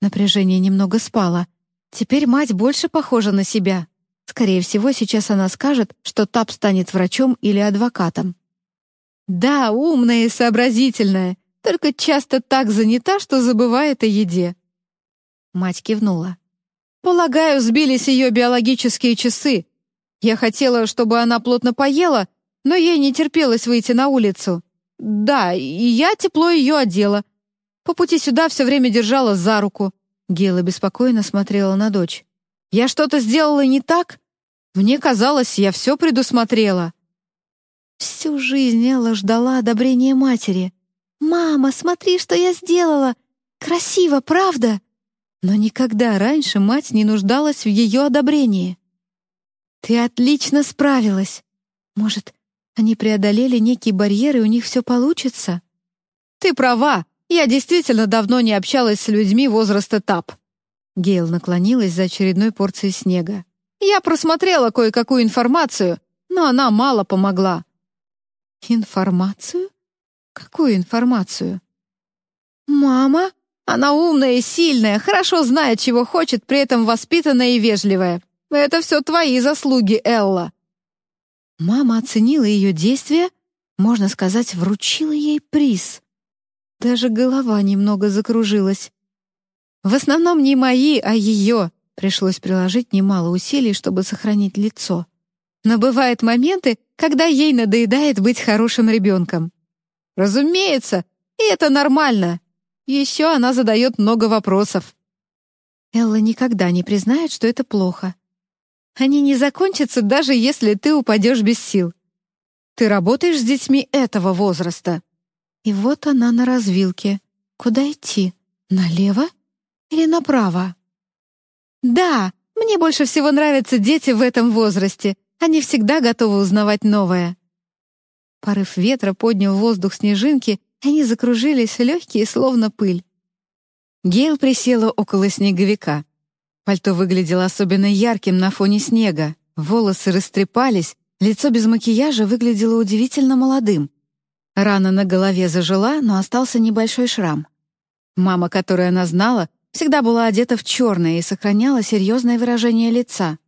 Напряжение немного спало. Теперь мать больше похожа на себя. Скорее всего, сейчас она скажет, что Тап станет врачом или адвокатом. Да, умная и сообразительная только часто так занята, что забывает о еде». Мать кивнула. «Полагаю, сбились ее биологические часы. Я хотела, чтобы она плотно поела, но ей не терпелось выйти на улицу. Да, и я тепло ее одела. По пути сюда все время держала за руку». Гела беспокойно смотрела на дочь. «Я что-то сделала не так? Мне казалось, я все предусмотрела». Всю жизнь Элла ждала одобрения матери. «Мама, смотри, что я сделала! Красиво, правда?» Но никогда раньше мать не нуждалась в ее одобрении. «Ты отлично справилась. Может, они преодолели некий барьер, и у них все получится?» «Ты права. Я действительно давно не общалась с людьми возраста ТАП». Гейл наклонилась за очередной порцией снега. «Я просмотрела кое-какую информацию, но она мало помогла». «Информацию?» Какую информацию? Мама? Она умная и сильная, хорошо знает, чего хочет, при этом воспитанная и вежливая. Это все твои заслуги, Элла. Мама оценила ее действия, можно сказать, вручила ей приз. Даже голова немного закружилась. В основном не мои, а ее. Пришлось приложить немало усилий, чтобы сохранить лицо. Но бывают моменты, когда ей надоедает быть хорошим ребенком. Разумеется, и это нормально. Еще она задает много вопросов. Элла никогда не признает, что это плохо. Они не закончатся, даже если ты упадешь без сил. Ты работаешь с детьми этого возраста. И вот она на развилке. Куда идти? Налево или направо? Да, мне больше всего нравятся дети в этом возрасте. Они всегда готовы узнавать новое. Порыв ветра поднял в воздух снежинки, и они закружились, легкие, словно пыль. Гейл присела около снеговика. Пальто выглядело особенно ярким на фоне снега, волосы растрепались, лицо без макияжа выглядело удивительно молодым. Рана на голове зажила, но остался небольшой шрам. Мама, которую она знала, всегда была одета в черное и сохраняла серьезное выражение лица.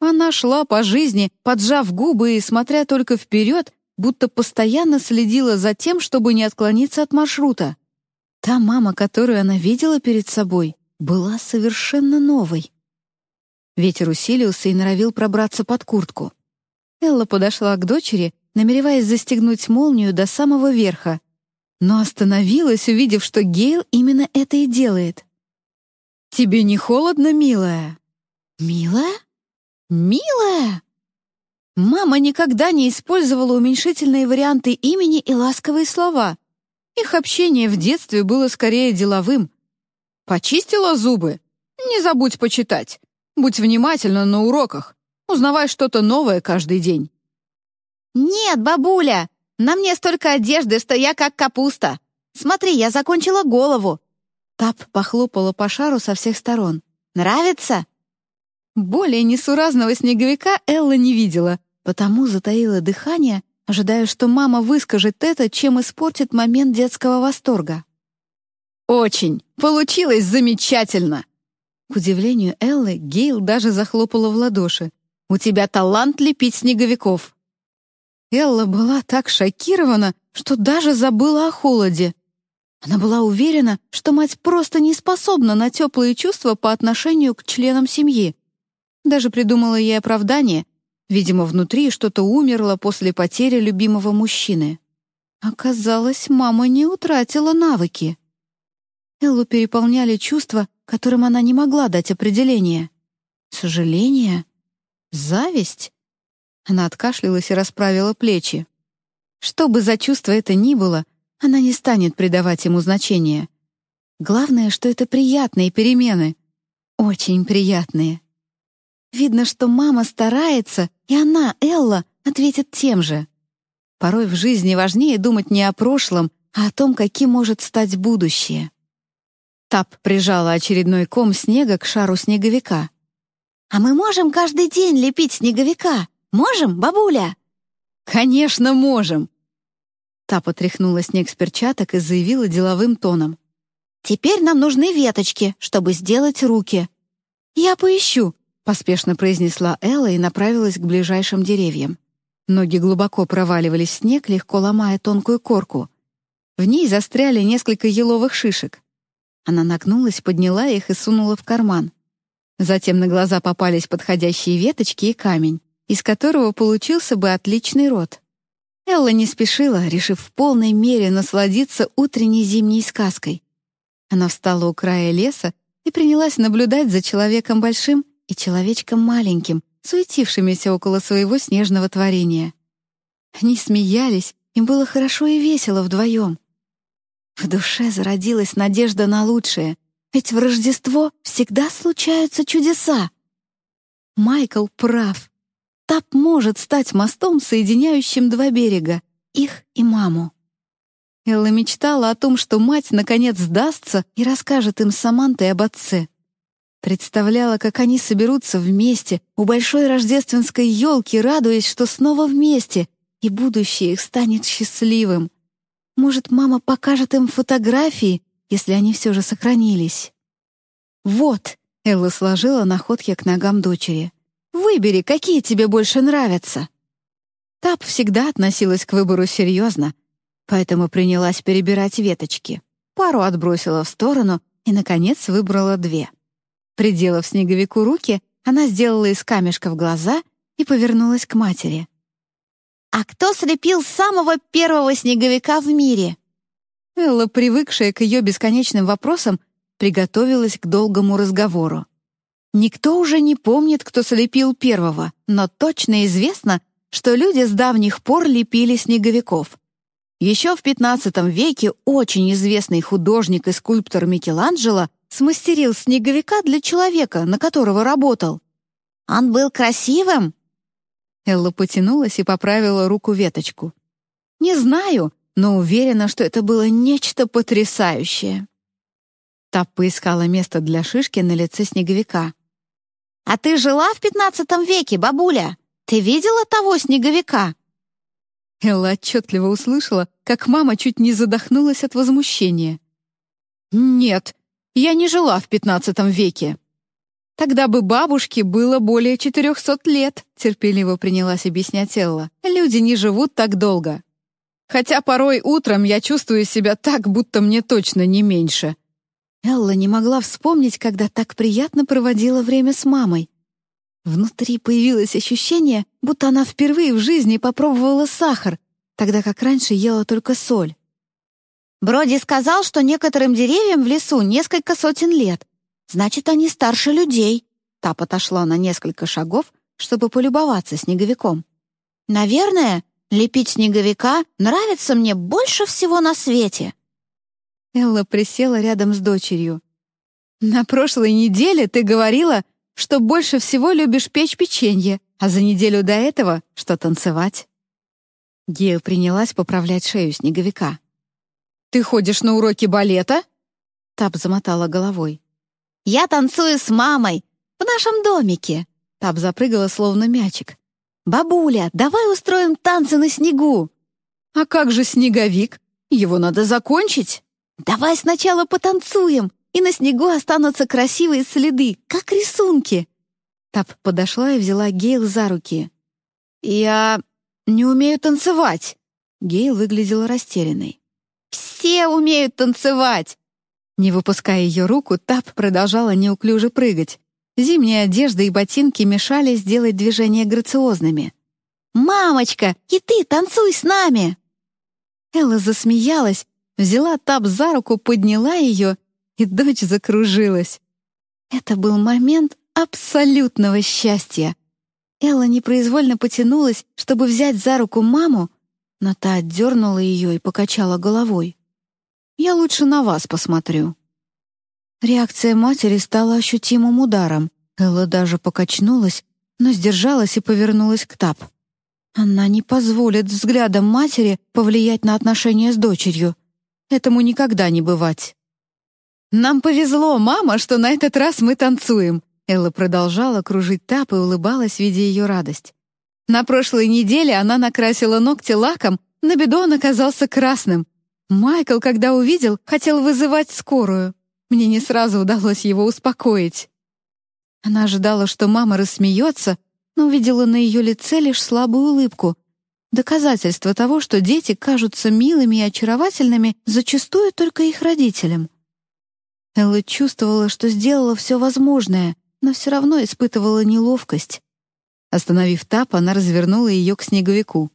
Она шла по жизни, поджав губы и смотря только вперед, будто постоянно следила за тем, чтобы не отклониться от маршрута. Та мама, которую она видела перед собой, была совершенно новой. Ветер усилился и норовил пробраться под куртку. Элла подошла к дочери, намереваясь застегнуть молнию до самого верха, но остановилась, увидев, что Гейл именно это и делает. «Тебе не холодно, милая?» «Милая? Милая?» Мама никогда не использовала уменьшительные варианты имени и ласковые слова. Их общение в детстве было скорее деловым. «Почистила зубы? Не забудь почитать. Будь внимательна на уроках. Узнавай что-то новое каждый день». «Нет, бабуля, на мне столько одежды, что я как капуста. Смотри, я закончила голову». Тап похлопала по шару со всех сторон. «Нравится?» Более несуразного снеговика Элла не видела, потому затаила дыхание, ожидая, что мама выскажет это, чем испортит момент детского восторга. «Очень! Получилось замечательно!» К удивлению Эллы, Гейл даже захлопала в ладоши. «У тебя талант лепить снеговиков!» Элла была так шокирована, что даже забыла о холоде. Она была уверена, что мать просто не способна на теплые чувства по отношению к членам семьи. Даже придумала ей оправдание. Видимо, внутри что-то умерло после потери любимого мужчины. Оказалось, мама не утратила навыки. Эллу переполняли чувства, которым она не могла дать определение. Сожаление? Зависть? Она откашлялась и расправила плечи. Что бы за чувство это ни было, она не станет придавать ему значения. Главное, что это приятные перемены. Очень приятные. Видно, что мама старается, и она, Элла, ответит тем же. Порой в жизни важнее думать не о прошлом, а о том, каким может стать будущее. Тап прижала очередной ком снега к шару снеговика. «А мы можем каждый день лепить снеговика? Можем, бабуля?» «Конечно, можем!» Тап отряхнула снег с перчаток и заявила деловым тоном. «Теперь нам нужны веточки, чтобы сделать руки». «Я поищу», — поспешно произнесла Элла и направилась к ближайшим деревьям. Ноги глубоко проваливались в снег, легко ломая тонкую корку. В ней застряли несколько еловых шишек. Она нагнулась, подняла их и сунула в карман. Затем на глаза попались подходящие веточки и камень, из которого получился бы отличный рот. Элла не спешила, решив в полной мере насладиться утренней зимней сказкой. Она встала у края леса и принялась наблюдать за человеком большим и человечком маленьким, суетившимися около своего снежного творения. Они смеялись, им было хорошо и весело вдвоем. В душе зародилась надежда на лучшее, ведь в Рождество всегда случаются чудеса. Майкл прав. Тап может стать мостом, соединяющим два берега, их и маму. Элла мечтала о том, что мать наконец сдастся и расскажет им с Самантой об отце. Представляла, как они соберутся вместе у большой рождественской елки, радуясь, что снова вместе, и будущее их станет счастливым. Может, мама покажет им фотографии, если они все же сохранились. «Вот», — Элла сложила находки к ногам дочери. «Выбери, какие тебе больше нравятся». Тап всегда относилась к выбору серьезно, поэтому принялась перебирать веточки. Пару отбросила в сторону и, наконец, выбрала две. Приделав снеговику руки, она сделала из камешков глаза и повернулась к матери. «А кто слепил самого первого снеговика в мире?» Элла, привыкшая к ее бесконечным вопросам, приготовилась к долгому разговору. Никто уже не помнит, кто слепил первого, но точно известно, что люди с давних пор лепили снеговиков. Еще в XV веке очень известный художник и скульптор Микеланджело смастерил снеговика для человека, на которого работал. «Он был красивым?» Элла потянулась и поправила руку веточку. «Не знаю, но уверена, что это было нечто потрясающее». Тап поискала место для шишки на лице снеговика. «А ты жила в пятнадцатом веке, бабуля? Ты видела того снеговика?» Элла отчетливо услышала, как мама чуть не задохнулась от возмущения. «Нет, я не жила в пятнадцатом веке». «Тогда бы бабушке было более четырехсот лет», — терпеливо принялась объяснять Элла. «Люди не живут так долго. Хотя порой утром я чувствую себя так, будто мне точно не меньше». Элла не могла вспомнить, когда так приятно проводила время с мамой. Внутри появилось ощущение, будто она впервые в жизни попробовала сахар, тогда как раньше ела только соль. Броди сказал, что некоторым деревьям в лесу несколько сотен лет. Значит, они старше людей. Тап отошла на несколько шагов, чтобы полюбоваться снеговиком. Наверное, лепить снеговика нравится мне больше всего на свете. Элла присела рядом с дочерью. «На прошлой неделе ты говорила, что больше всего любишь печь печенье, а за неделю до этого, что танцевать». Гея принялась поправлять шею снеговика. «Ты ходишь на уроки балета?» Тап замотала головой. «Я танцую с мамой в нашем домике!» Тап запрыгала, словно мячик. «Бабуля, давай устроим танцы на снегу!» «А как же снеговик? Его надо закончить!» «Давай сначала потанцуем, и на снегу останутся красивые следы, как рисунки!» Тап подошла и взяла Гейл за руки. «Я не умею танцевать!» Гейл выглядела растерянной. Все умеют танцевать!» Не выпуская ее руку, Тап продолжала неуклюже прыгать. Зимняя одежда и ботинки мешали сделать движения грациозными. «Мамочка, и ты танцуй с нами!» Элла засмеялась, взяла Тап за руку, подняла ее, и дочь закружилась. Это был момент абсолютного счастья. Элла непроизвольно потянулась, чтобы взять за руку маму, но та отдернула ее и покачала головой. «Я лучше на вас посмотрю». Реакция матери стала ощутимым ударом. Элла даже покачнулась, но сдержалась и повернулась к Тап. Она не позволит взглядам матери повлиять на отношения с дочерью. Этому никогда не бывать. «Нам повезло, мама, что на этот раз мы танцуем», Элла продолжала кружить Тап и улыбалась, видя ее радость. На прошлой неделе она накрасила ногти лаком, на беду он оказался красным. Майкл, когда увидел, хотел вызывать скорую. Мне не сразу удалось его успокоить. Она ожидала, что мама рассмеется, но увидела на ее лице лишь слабую улыбку. Доказательство того, что дети кажутся милыми и очаровательными зачастую только их родителям. Элла чувствовала, что сделала все возможное, но все равно испытывала неловкость. Остановив тап, она развернула ее к снеговику.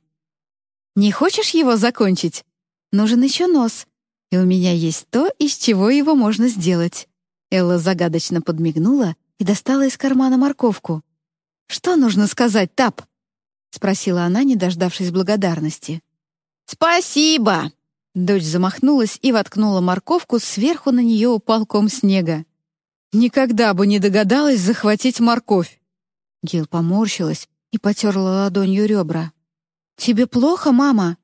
«Не хочешь его закончить? Нужен еще нос. И у меня есть то, из чего его можно сделать». Элла загадочно подмигнула и достала из кармана морковку. «Что нужно сказать, Тап?» — спросила она, не дождавшись благодарности. «Спасибо!» Дочь замахнулась и воткнула морковку, сверху на нее упал ком снега. «Никогда бы не догадалась захватить морковь!» Гил поморщилась и потерла ладонью ребра. «Тебе плохо, мама?»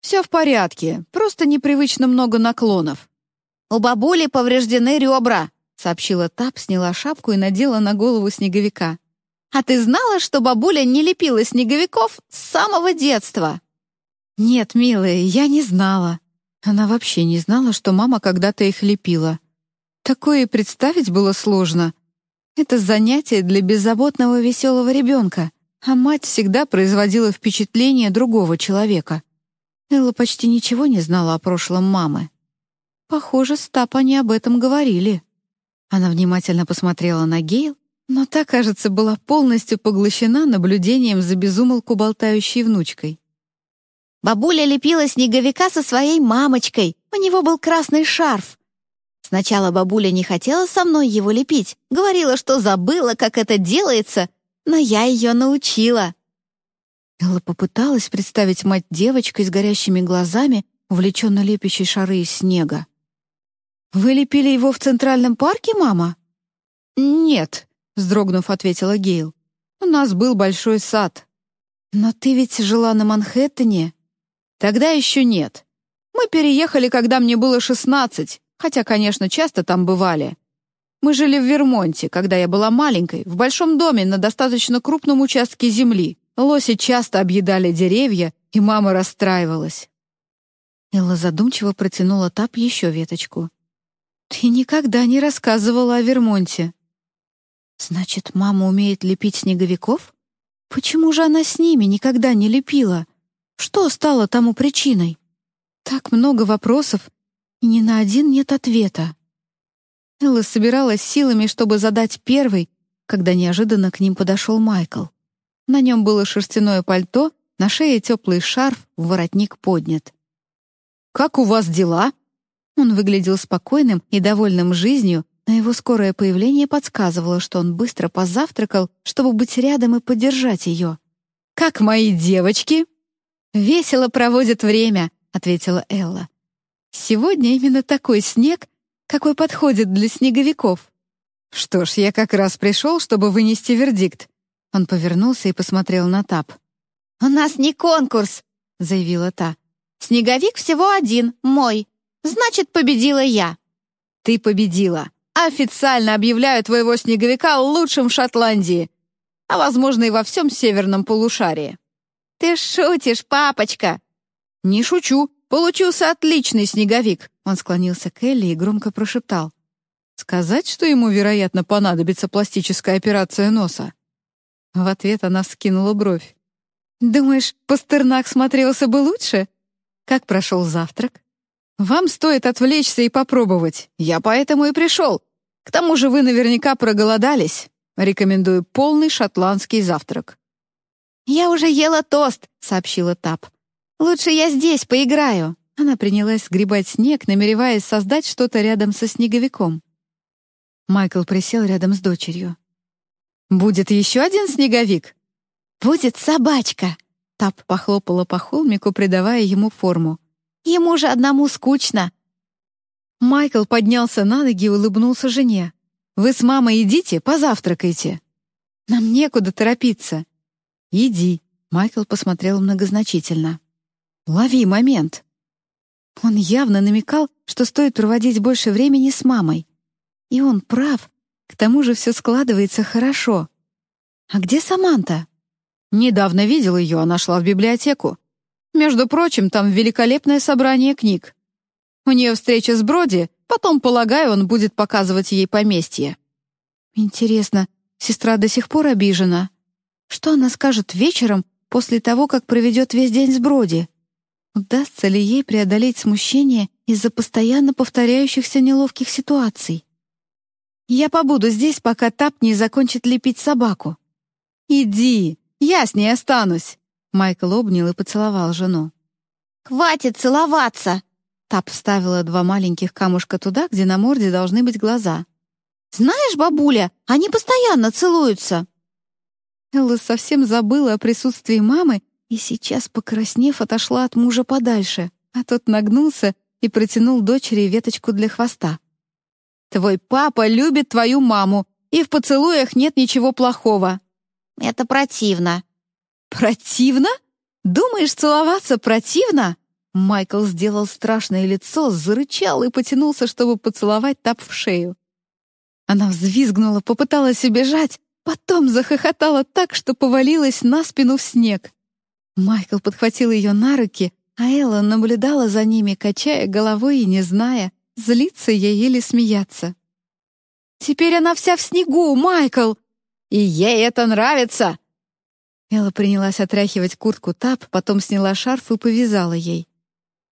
«Все в порядке, просто непривычно много наклонов». «У бабули повреждены ребра», — сообщила Тап, сняла шапку и надела на голову снеговика. «А ты знала, что бабуля не лепила снеговиков с самого детства?» «Нет, милая, я не знала». Она вообще не знала, что мама когда-то их лепила. Такое и представить было сложно. Это занятие для беззаботного веселого ребенка, а мать всегда производила впечатление другого человека. Элла почти ничего не знала о прошлом мамы. Похоже, с Тап они об этом говорили. Она внимательно посмотрела на Гейл, но та, кажется, была полностью поглощена наблюдением за безумолку болтающей внучкой. «Бабуля лепила снеговика со своей мамочкой. У него был красный шарф. Сначала бабуля не хотела со мной его лепить, говорила, что забыла, как это делается, но я ее научила». Элла попыталась представить мать девочкой с горящими глазами, увлеченно лепящей шары из снега. «Вы лепили его в Центральном парке, мама?» «Нет», — вздрогнув, ответила Гейл. «У нас был большой сад». «Но ты ведь жила на Манхэттене?» «Тогда еще нет. Мы переехали, когда мне было шестнадцать, хотя, конечно, часто там бывали. Мы жили в Вермонте, когда я была маленькой, в большом доме на достаточно крупном участке земли. Лоси часто объедали деревья, и мама расстраивалась. Элла задумчиво протянула Тап еще веточку. «Ты никогда не рассказывала о Вермонте». «Значит, мама умеет лепить снеговиков? Почему же она с ними никогда не лепила? Что стало тому причиной? Так много вопросов, и ни на один нет ответа». Элла собиралась силами, чтобы задать первый, когда неожиданно к ним подошел Майкл. На нем было шерстяное пальто, на шее теплый шарф, воротник поднят. «Как у вас дела?» Он выглядел спокойным и довольным жизнью, но его скорое появление подсказывало, что он быстро позавтракал, чтобы быть рядом и поддержать ее. «Как мои девочки?» «Весело проводят время», — ответила Элла. «Сегодня именно такой снег, какой подходит для снеговиков». «Что ж, я как раз пришел, чтобы вынести вердикт». Он повернулся и посмотрел на Тап. «У нас не конкурс», — заявила та. «Снеговик всего один, мой. Значит, победила я». «Ты победила. Официально объявляю твоего снеговика лучшим в Шотландии, а, возможно, и во всем северном полушарии». «Ты шутишь, папочка!» «Не шучу. Получился отличный снеговик!» Он склонился к Элли и громко прошептал. «Сказать, что ему, вероятно, понадобится пластическая операция носа?» В ответ она вскинула бровь. «Думаешь, Пастернак смотрелся бы лучше? Как прошел завтрак?» «Вам стоит отвлечься и попробовать. Я поэтому и пришел. К тому же вы наверняка проголодались. Рекомендую полный шотландский завтрак». «Я уже ела тост», — сообщила Тап. «Лучше я здесь поиграю». Она принялась сгребать снег, намереваясь создать что-то рядом со снеговиком. Майкл присел рядом с дочерью. «Будет еще один снеговик?» «Будет собачка!» Тап похлопала по холмику, придавая ему форму. «Ему же одному скучно!» Майкл поднялся на ноги и улыбнулся жене. «Вы с мамой идите, позавтракайте. Нам некуда торопиться». «Иди», — Майкл посмотрел многозначительно. Лови момент. Он явно намекал, что стоит проводить больше времени с мамой. И он прав. К тому же все складывается хорошо. А где Саманта? Недавно видел ее, она шла в библиотеку. Между прочим, там великолепное собрание книг. У нее встреча с Броди, потом, полагаю, он будет показывать ей поместье. Интересно, сестра до сих пор обижена? Что она скажет вечером после того, как проведет весь день с Броди? Удастся ли ей преодолеть смущение из-за постоянно повторяющихся неловких ситуаций? «Я побуду здесь, пока Тап не закончит лепить собаку». «Иди, я с ней останусь!» Майкл обнял и поцеловал жену. «Хватит целоваться!» Тап вставила два маленьких камушка туда, где на морде должны быть глаза. «Знаешь, бабуля, они постоянно целуются!» Элла совсем забыла о присутствии мамы и сейчас, покраснев, отошла от мужа подальше, а тот нагнулся и протянул дочери веточку для хвоста. «Твой папа любит твою маму, и в поцелуях нет ничего плохого». «Это противно». «Противно? Думаешь, целоваться противно?» Майкл сделал страшное лицо, зарычал и потянулся, чтобы поцеловать Тап в шею. Она взвизгнула, попыталась убежать, потом захохотала так, что повалилась на спину в снег. Майкл подхватил ее на руки, а Элла наблюдала за ними, качая головой и не зная, злиться ей или смеяться. «Теперь она вся в снегу, Майкл! И ей это нравится!» Элла принялась отряхивать куртку Тап, потом сняла шарф и повязала ей.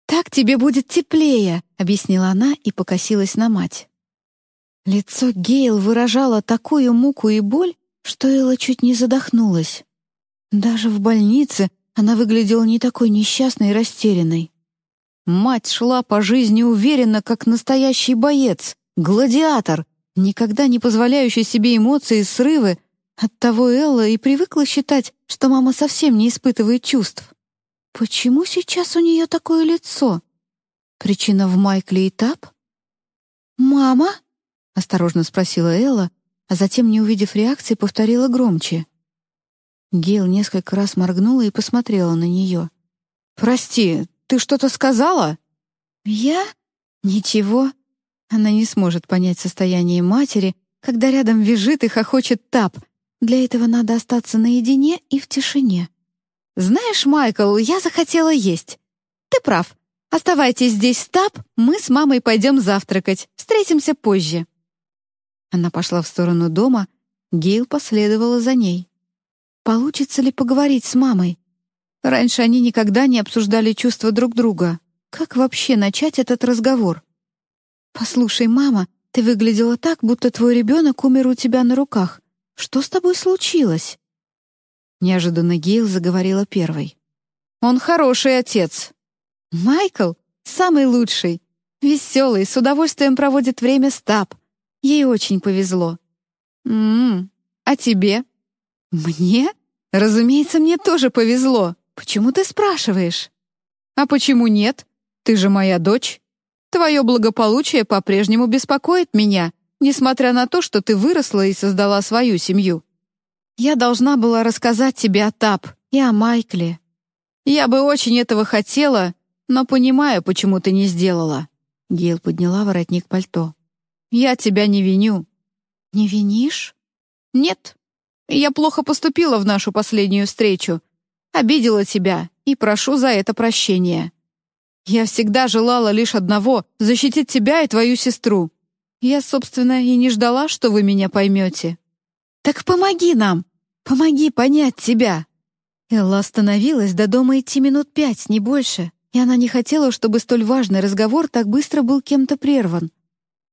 «Так тебе будет теплее», — объяснила она и покосилась на мать. Лицо Гейл выражало такую муку и боль, что Элла чуть не задохнулась. Даже в больнице она выглядела не такой несчастной и растерянной. Мать шла по жизни уверенно, как настоящий боец, гладиатор, никогда не позволяющий себе эмоции и срывы. Оттого Элла и привыкла считать, что мама совсем не испытывает чувств. Почему сейчас у нее такое лицо? Причина в Майкле и Тап? «Мама?» — осторожно спросила Элла, а затем, не увидев реакции, повторила громче. Гейл несколько раз моргнула и посмотрела на нее. «Прости, ты что-то сказала?» «Я? Ничего». Она не сможет понять состояние матери, когда рядом визжит и хохочет Тап. Для этого надо остаться наедине и в тишине. «Знаешь, Майкл, я захотела есть. Ты прав. Оставайтесь здесь, Стаб, мы с мамой пойдем завтракать. Встретимся позже». Она пошла в сторону дома, Гейл последовала за ней. Получится ли поговорить с мамой? Раньше они никогда не обсуждали чувства друг друга. Как вообще начать этот разговор? «Послушай, мама, ты выглядела так, будто твой ребенок умер у тебя на руках. Что с тобой случилось?» Неожиданно Гейл заговорила первой. «Он хороший отец». «Майкл — самый лучший. Веселый, с удовольствием проводит время с Тап. Ей очень повезло». «М-м, а тебе?» «Мне? Разумеется, мне тоже повезло. Почему ты спрашиваешь?» «А почему нет? Ты же моя дочь. Твое благополучие по-прежнему беспокоит меня, несмотря на то, что ты выросла и создала свою семью. Я должна была рассказать тебе о Тап и о Майкле. Я бы очень этого хотела, но понимаю, почему ты не сделала». Гейл подняла воротник пальто. «Я тебя не виню». «Не винишь?» «Нет, я плохо поступила в нашу последнюю встречу. Обидела тебя и прошу за это прощения. Я всегда желала лишь одного — защитить тебя и твою сестру. Я, собственно, и не ждала, что вы меня поймете. Так помоги нам! Помоги понять тебя!» Элла остановилась, до дома идти минут пять, не больше, и она не хотела, чтобы столь важный разговор так быстро был кем-то прерван.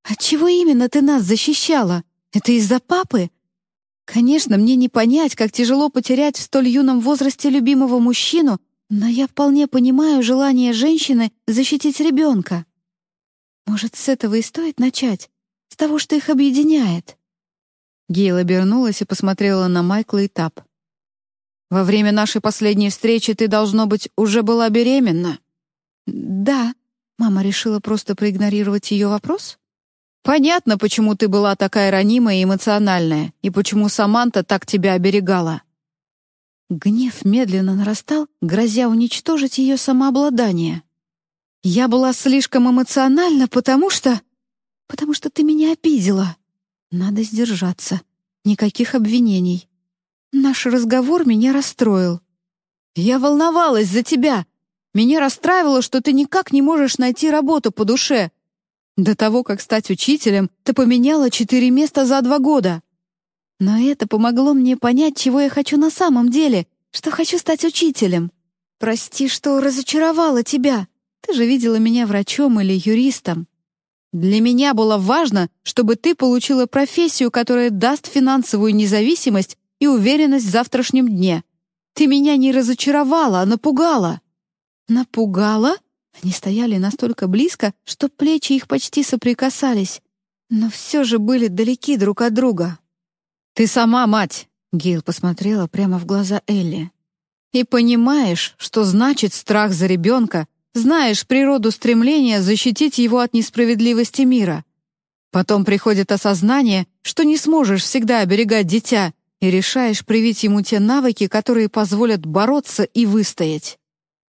«Отчего именно ты нас защищала? Это из-за папы? Конечно, мне не понять, как тяжело потерять в столь юном возрасте любимого мужчину, но я вполне понимаю желание женщины защитить ребенка. Может, с этого и стоит начать? С того, что их объединяет?» Гейл обернулась и посмотрела на Майкла и Тап. «Во время нашей последней встречи ты, должно быть, уже была беременна?» «Да». Мама решила просто проигнорировать ее вопрос? Понятно, почему ты была такая ранимая и эмоциональная, и почему Саманта так тебя оберегала. Гнев медленно нарастал, грозя уничтожить ее самообладание. Я была слишком эмоциональна, потому что... Потому что ты меня обидела. Надо сдержаться. Никаких обвинений. Наш разговор меня расстроил. Я волновалась за тебя. Меня расстраивало, что ты никак не можешь найти работу по душе, до того, как стать учителем, ты поменяла четыре места за два года. Но это помогло мне понять, чего я хочу на самом деле, что хочу стать учителем. Прости, что разочаровала тебя. Ты же видела меня врачом или юристом. Для меня было важно, чтобы ты получила профессию, которая даст финансовую независимость и уверенность в завтрашнем дне. Ты меня не разочаровала, а напугала. Напугала? Они стояли настолько близко, что плечи их почти соприкасались, но все же были далеки друг от друга. «Ты сама мать!» — Гейл посмотрела прямо в глаза Элли. «И понимаешь, что значит страх за ребенка, знаешь природу стремления защитить его от несправедливости мира. Потом приходит осознание, что не сможешь всегда оберегать дитя, и решаешь привить ему те навыки, которые позволят бороться и выстоять.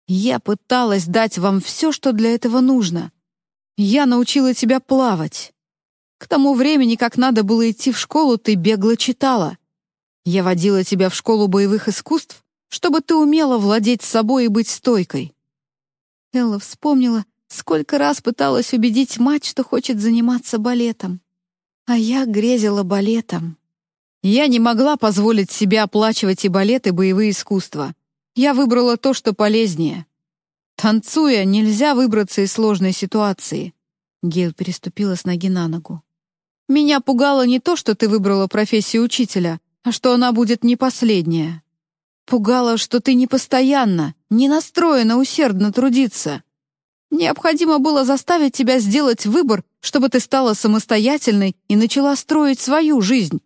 Я пыталась дать вам все, что для этого нужно. Я научила тебя плавать. К тому времени, как надо было идти в школу, ты бегло читала. Я водила тебя в школу боевых искусств, чтобы ты умела владеть собой и быть стойкой. Элла вспомнила, сколько раз пыталась убедить мать, что хочет заниматься балетом. А я грезила балетом. Я не могла позволить себе оплачивать и балет, и боевые искусства. Я выбрала то, что полезнее. Танцуя, нельзя выбраться из сложной ситуации. Гейл переступила с ноги на ногу. Меня пугало не то, что ты выбрала профессию учителя, а что она будет не последняя. Пугало, что ты не постоянно, не настроена усердно трудиться. Необходимо было заставить тебя сделать выбор, чтобы ты стала самостоятельной и начала строить свою жизнь.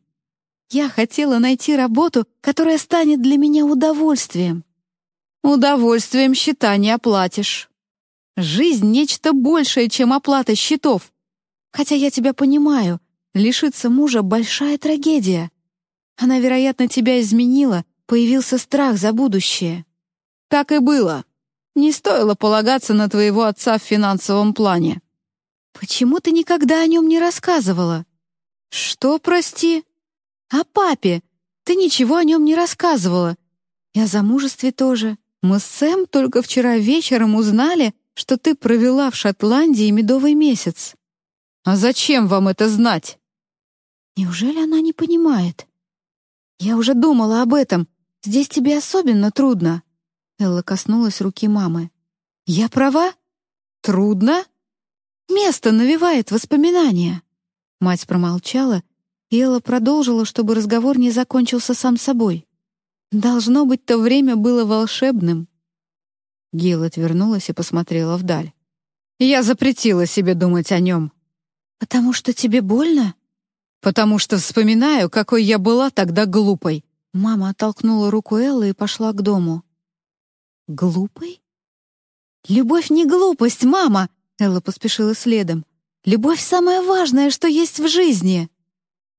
Я хотела найти работу, которая станет для меня удовольствием, Удовольствием счета не оплатишь. Жизнь — нечто большее, чем оплата счетов. Хотя я тебя понимаю, лишиться мужа — большая трагедия. Она, вероятно, тебя изменила, появился страх за будущее. Так и было. Не стоило полагаться на твоего отца в финансовом плане. Почему ты никогда о нем не рассказывала? Что, прости? О папе. Ты ничего о нем не рассказывала. И о замужестве тоже. Мы с Сэм только вчера вечером узнали, что ты провела в Шотландии медовый месяц. А зачем вам это знать? Неужели она не понимает? Я уже думала об этом. Здесь тебе особенно трудно. Элла коснулась руки мамы. Я права? Трудно? Место навевает воспоминания. Мать промолчала, и Элла продолжила, чтобы разговор не закончился сам собой. Должно быть, то время было волшебным. Гил отвернулась и посмотрела вдаль. «Я запретила себе думать о нем». «Потому что тебе больно?» «Потому что вспоминаю, какой я была тогда глупой». Мама оттолкнула руку Эллы и пошла к дому. «Глупой?» «Любовь не глупость, мама!» Элла поспешила следом. «Любовь — самое важное, что есть в жизни!»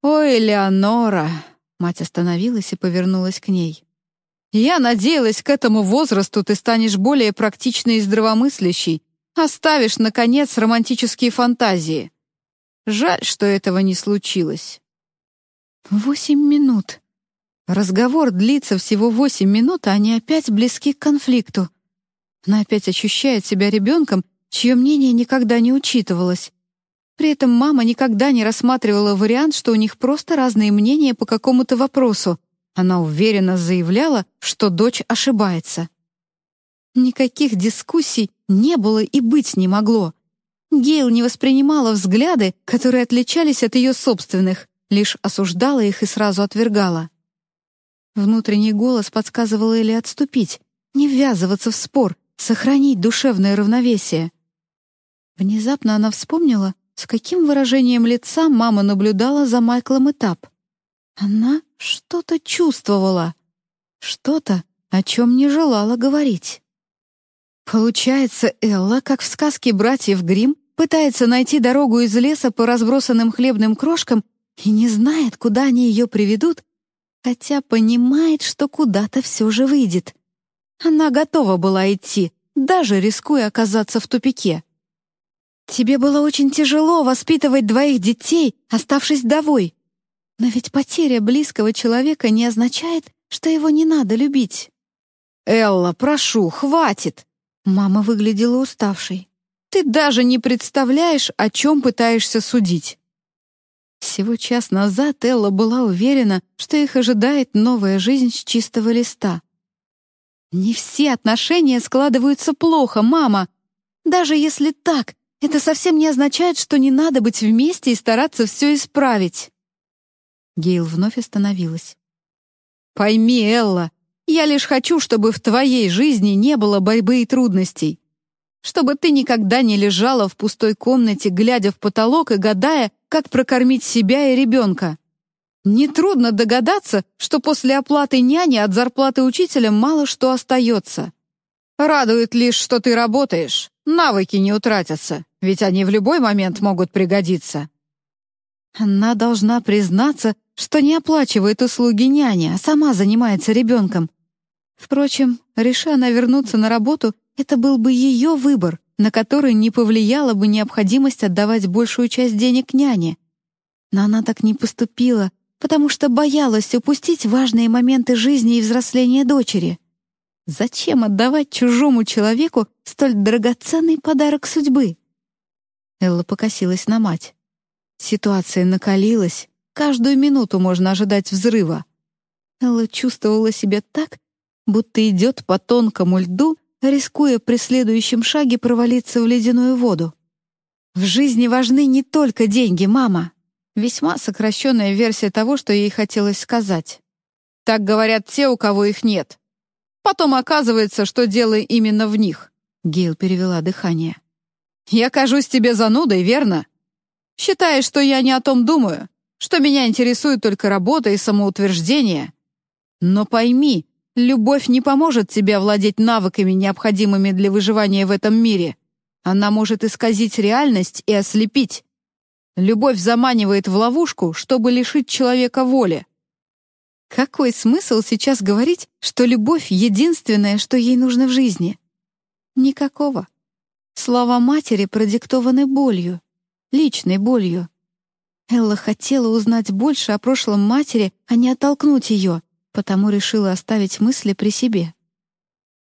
«Ой, Леонора!» Мать остановилась и повернулась к ней. «Я надеялась, к этому возрасту ты станешь более практичной и здравомыслящей, оставишь, наконец, романтические фантазии. Жаль, что этого не случилось». «Восемь минут. Разговор длится всего восемь минут, а они опять близки к конфликту. Она опять ощущает себя ребенком, чье мнение никогда не учитывалось. При этом мама никогда не рассматривала вариант, что у них просто разные мнения по какому-то вопросу. Она уверенно заявляла, что дочь ошибается. Никаких дискуссий не было и быть не могло. Гейл не воспринимала взгляды, которые отличались от ее собственных, лишь осуждала их и сразу отвергала. Внутренний голос подсказывал Элли отступить, не ввязываться в спор, сохранить душевное равновесие. Внезапно она вспомнила, с каким выражением лица мама наблюдала за Майклом Этап. Она что-то чувствовала, что-то, о чем не желала говорить. Получается, Элла, как в сказке братьев Гримм, пытается найти дорогу из леса по разбросанным хлебным крошкам и не знает, куда они ее приведут, хотя понимает, что куда-то все же выйдет. Она готова была идти, даже рискуя оказаться в тупике. Тебе было очень тяжело воспитывать двоих детей, оставшись вдовой. Но ведь потеря близкого человека не означает, что его не надо любить. «Элла, прошу, хватит!» Мама выглядела уставшей. «Ты даже не представляешь, о чем пытаешься судить». Всего час назад Элла была уверена, что их ожидает новая жизнь с чистого листа. «Не все отношения складываются плохо, мама. Даже если так, это совсем не означает, что не надо быть вместе и стараться все исправить. Гейл вновь остановилась. Пойми, Элла, я лишь хочу, чтобы в твоей жизни не было борьбы и трудностей. Чтобы ты никогда не лежала в пустой комнате, глядя в потолок и гадая, как прокормить себя и ребенка. Нетрудно догадаться, что после оплаты няни от зарплаты учителя мало что остается. Радует лишь, что ты работаешь. Навыки не утратятся, ведь они в любой момент могут пригодиться. Она должна признаться, что не оплачивает услуги няни, а сама занимается ребенком. Впрочем, реша она вернуться на работу, это был бы ее выбор, на который не повлияла бы необходимость отдавать большую часть денег няне. Но она так не поступила, потому что боялась упустить важные моменты жизни и взросления дочери. Зачем отдавать чужому человеку столь драгоценный подарок судьбы? Элла покосилась на мать. Ситуация накалилась, каждую минуту можно ожидать взрыва. Элла чувствовала себя так, будто идет по тонкому льду, рискуя при следующем шаге провалиться в ледяную воду. В жизни важны не только деньги, мама. Весьма сокращенная версия того, что ей хотелось сказать. Так говорят те, у кого их нет. Потом оказывается, что дело именно в них. Гейл перевела дыхание. Я кажусь тебе занудой, верно? Считаешь, что я не о том думаю, что меня интересует только работа и самоутверждение. Но пойми, любовь не поможет тебе владеть навыками, необходимыми для выживания в этом мире. Она может исказить реальность и ослепить. Любовь заманивает в ловушку, чтобы лишить человека воли. Какой смысл сейчас говорить, что любовь — единственное, что ей нужно в жизни? Никакого. Слова матери продиктованы болью, личной болью. Элла хотела узнать больше о прошлом матери, а не оттолкнуть ее, потому решила оставить мысли при себе.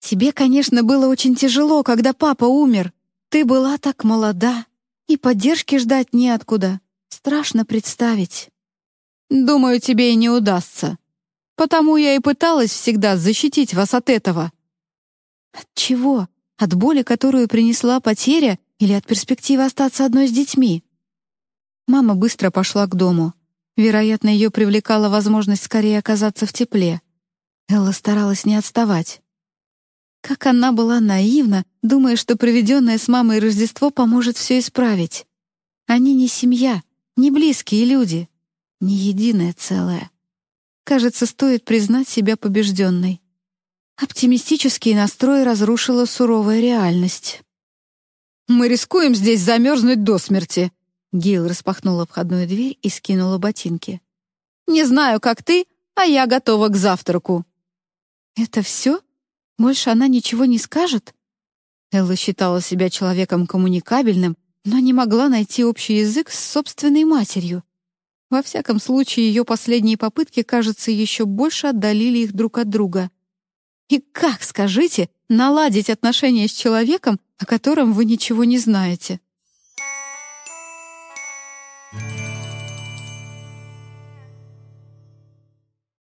«Тебе, конечно, было очень тяжело, когда папа умер. Ты была так молода, и поддержки ждать неоткуда. Страшно представить». «Думаю, тебе и не удастся. Потому я и пыталась всегда защитить вас от этого». «От чего? От боли, которую принесла потеря, или от перспективы остаться одной с детьми?» Мама быстро пошла к дому. Вероятно, ее привлекала возможность скорее оказаться в тепле. Элла старалась не отставать. Как она была наивна, думая, что проведенное с мамой Рождество поможет все исправить. Они не семья, не близкие люди, не единое целое. Кажется, стоит признать себя побежденной. Оптимистический настрой разрушила суровая реальность. «Мы рискуем здесь замерзнуть до смерти», Гейл распахнула входную дверь и скинула ботинки. «Не знаю, как ты, а я готова к завтраку». «Это все?» Больше она ничего не скажет? Элла считала себя человеком коммуникабельным, но не могла найти общий язык с собственной матерью. Во всяком случае, ее последние попытки, кажется, еще больше отдалили их друг от друга. И как, скажите, наладить отношения с человеком, о котором вы ничего не знаете? Thank you.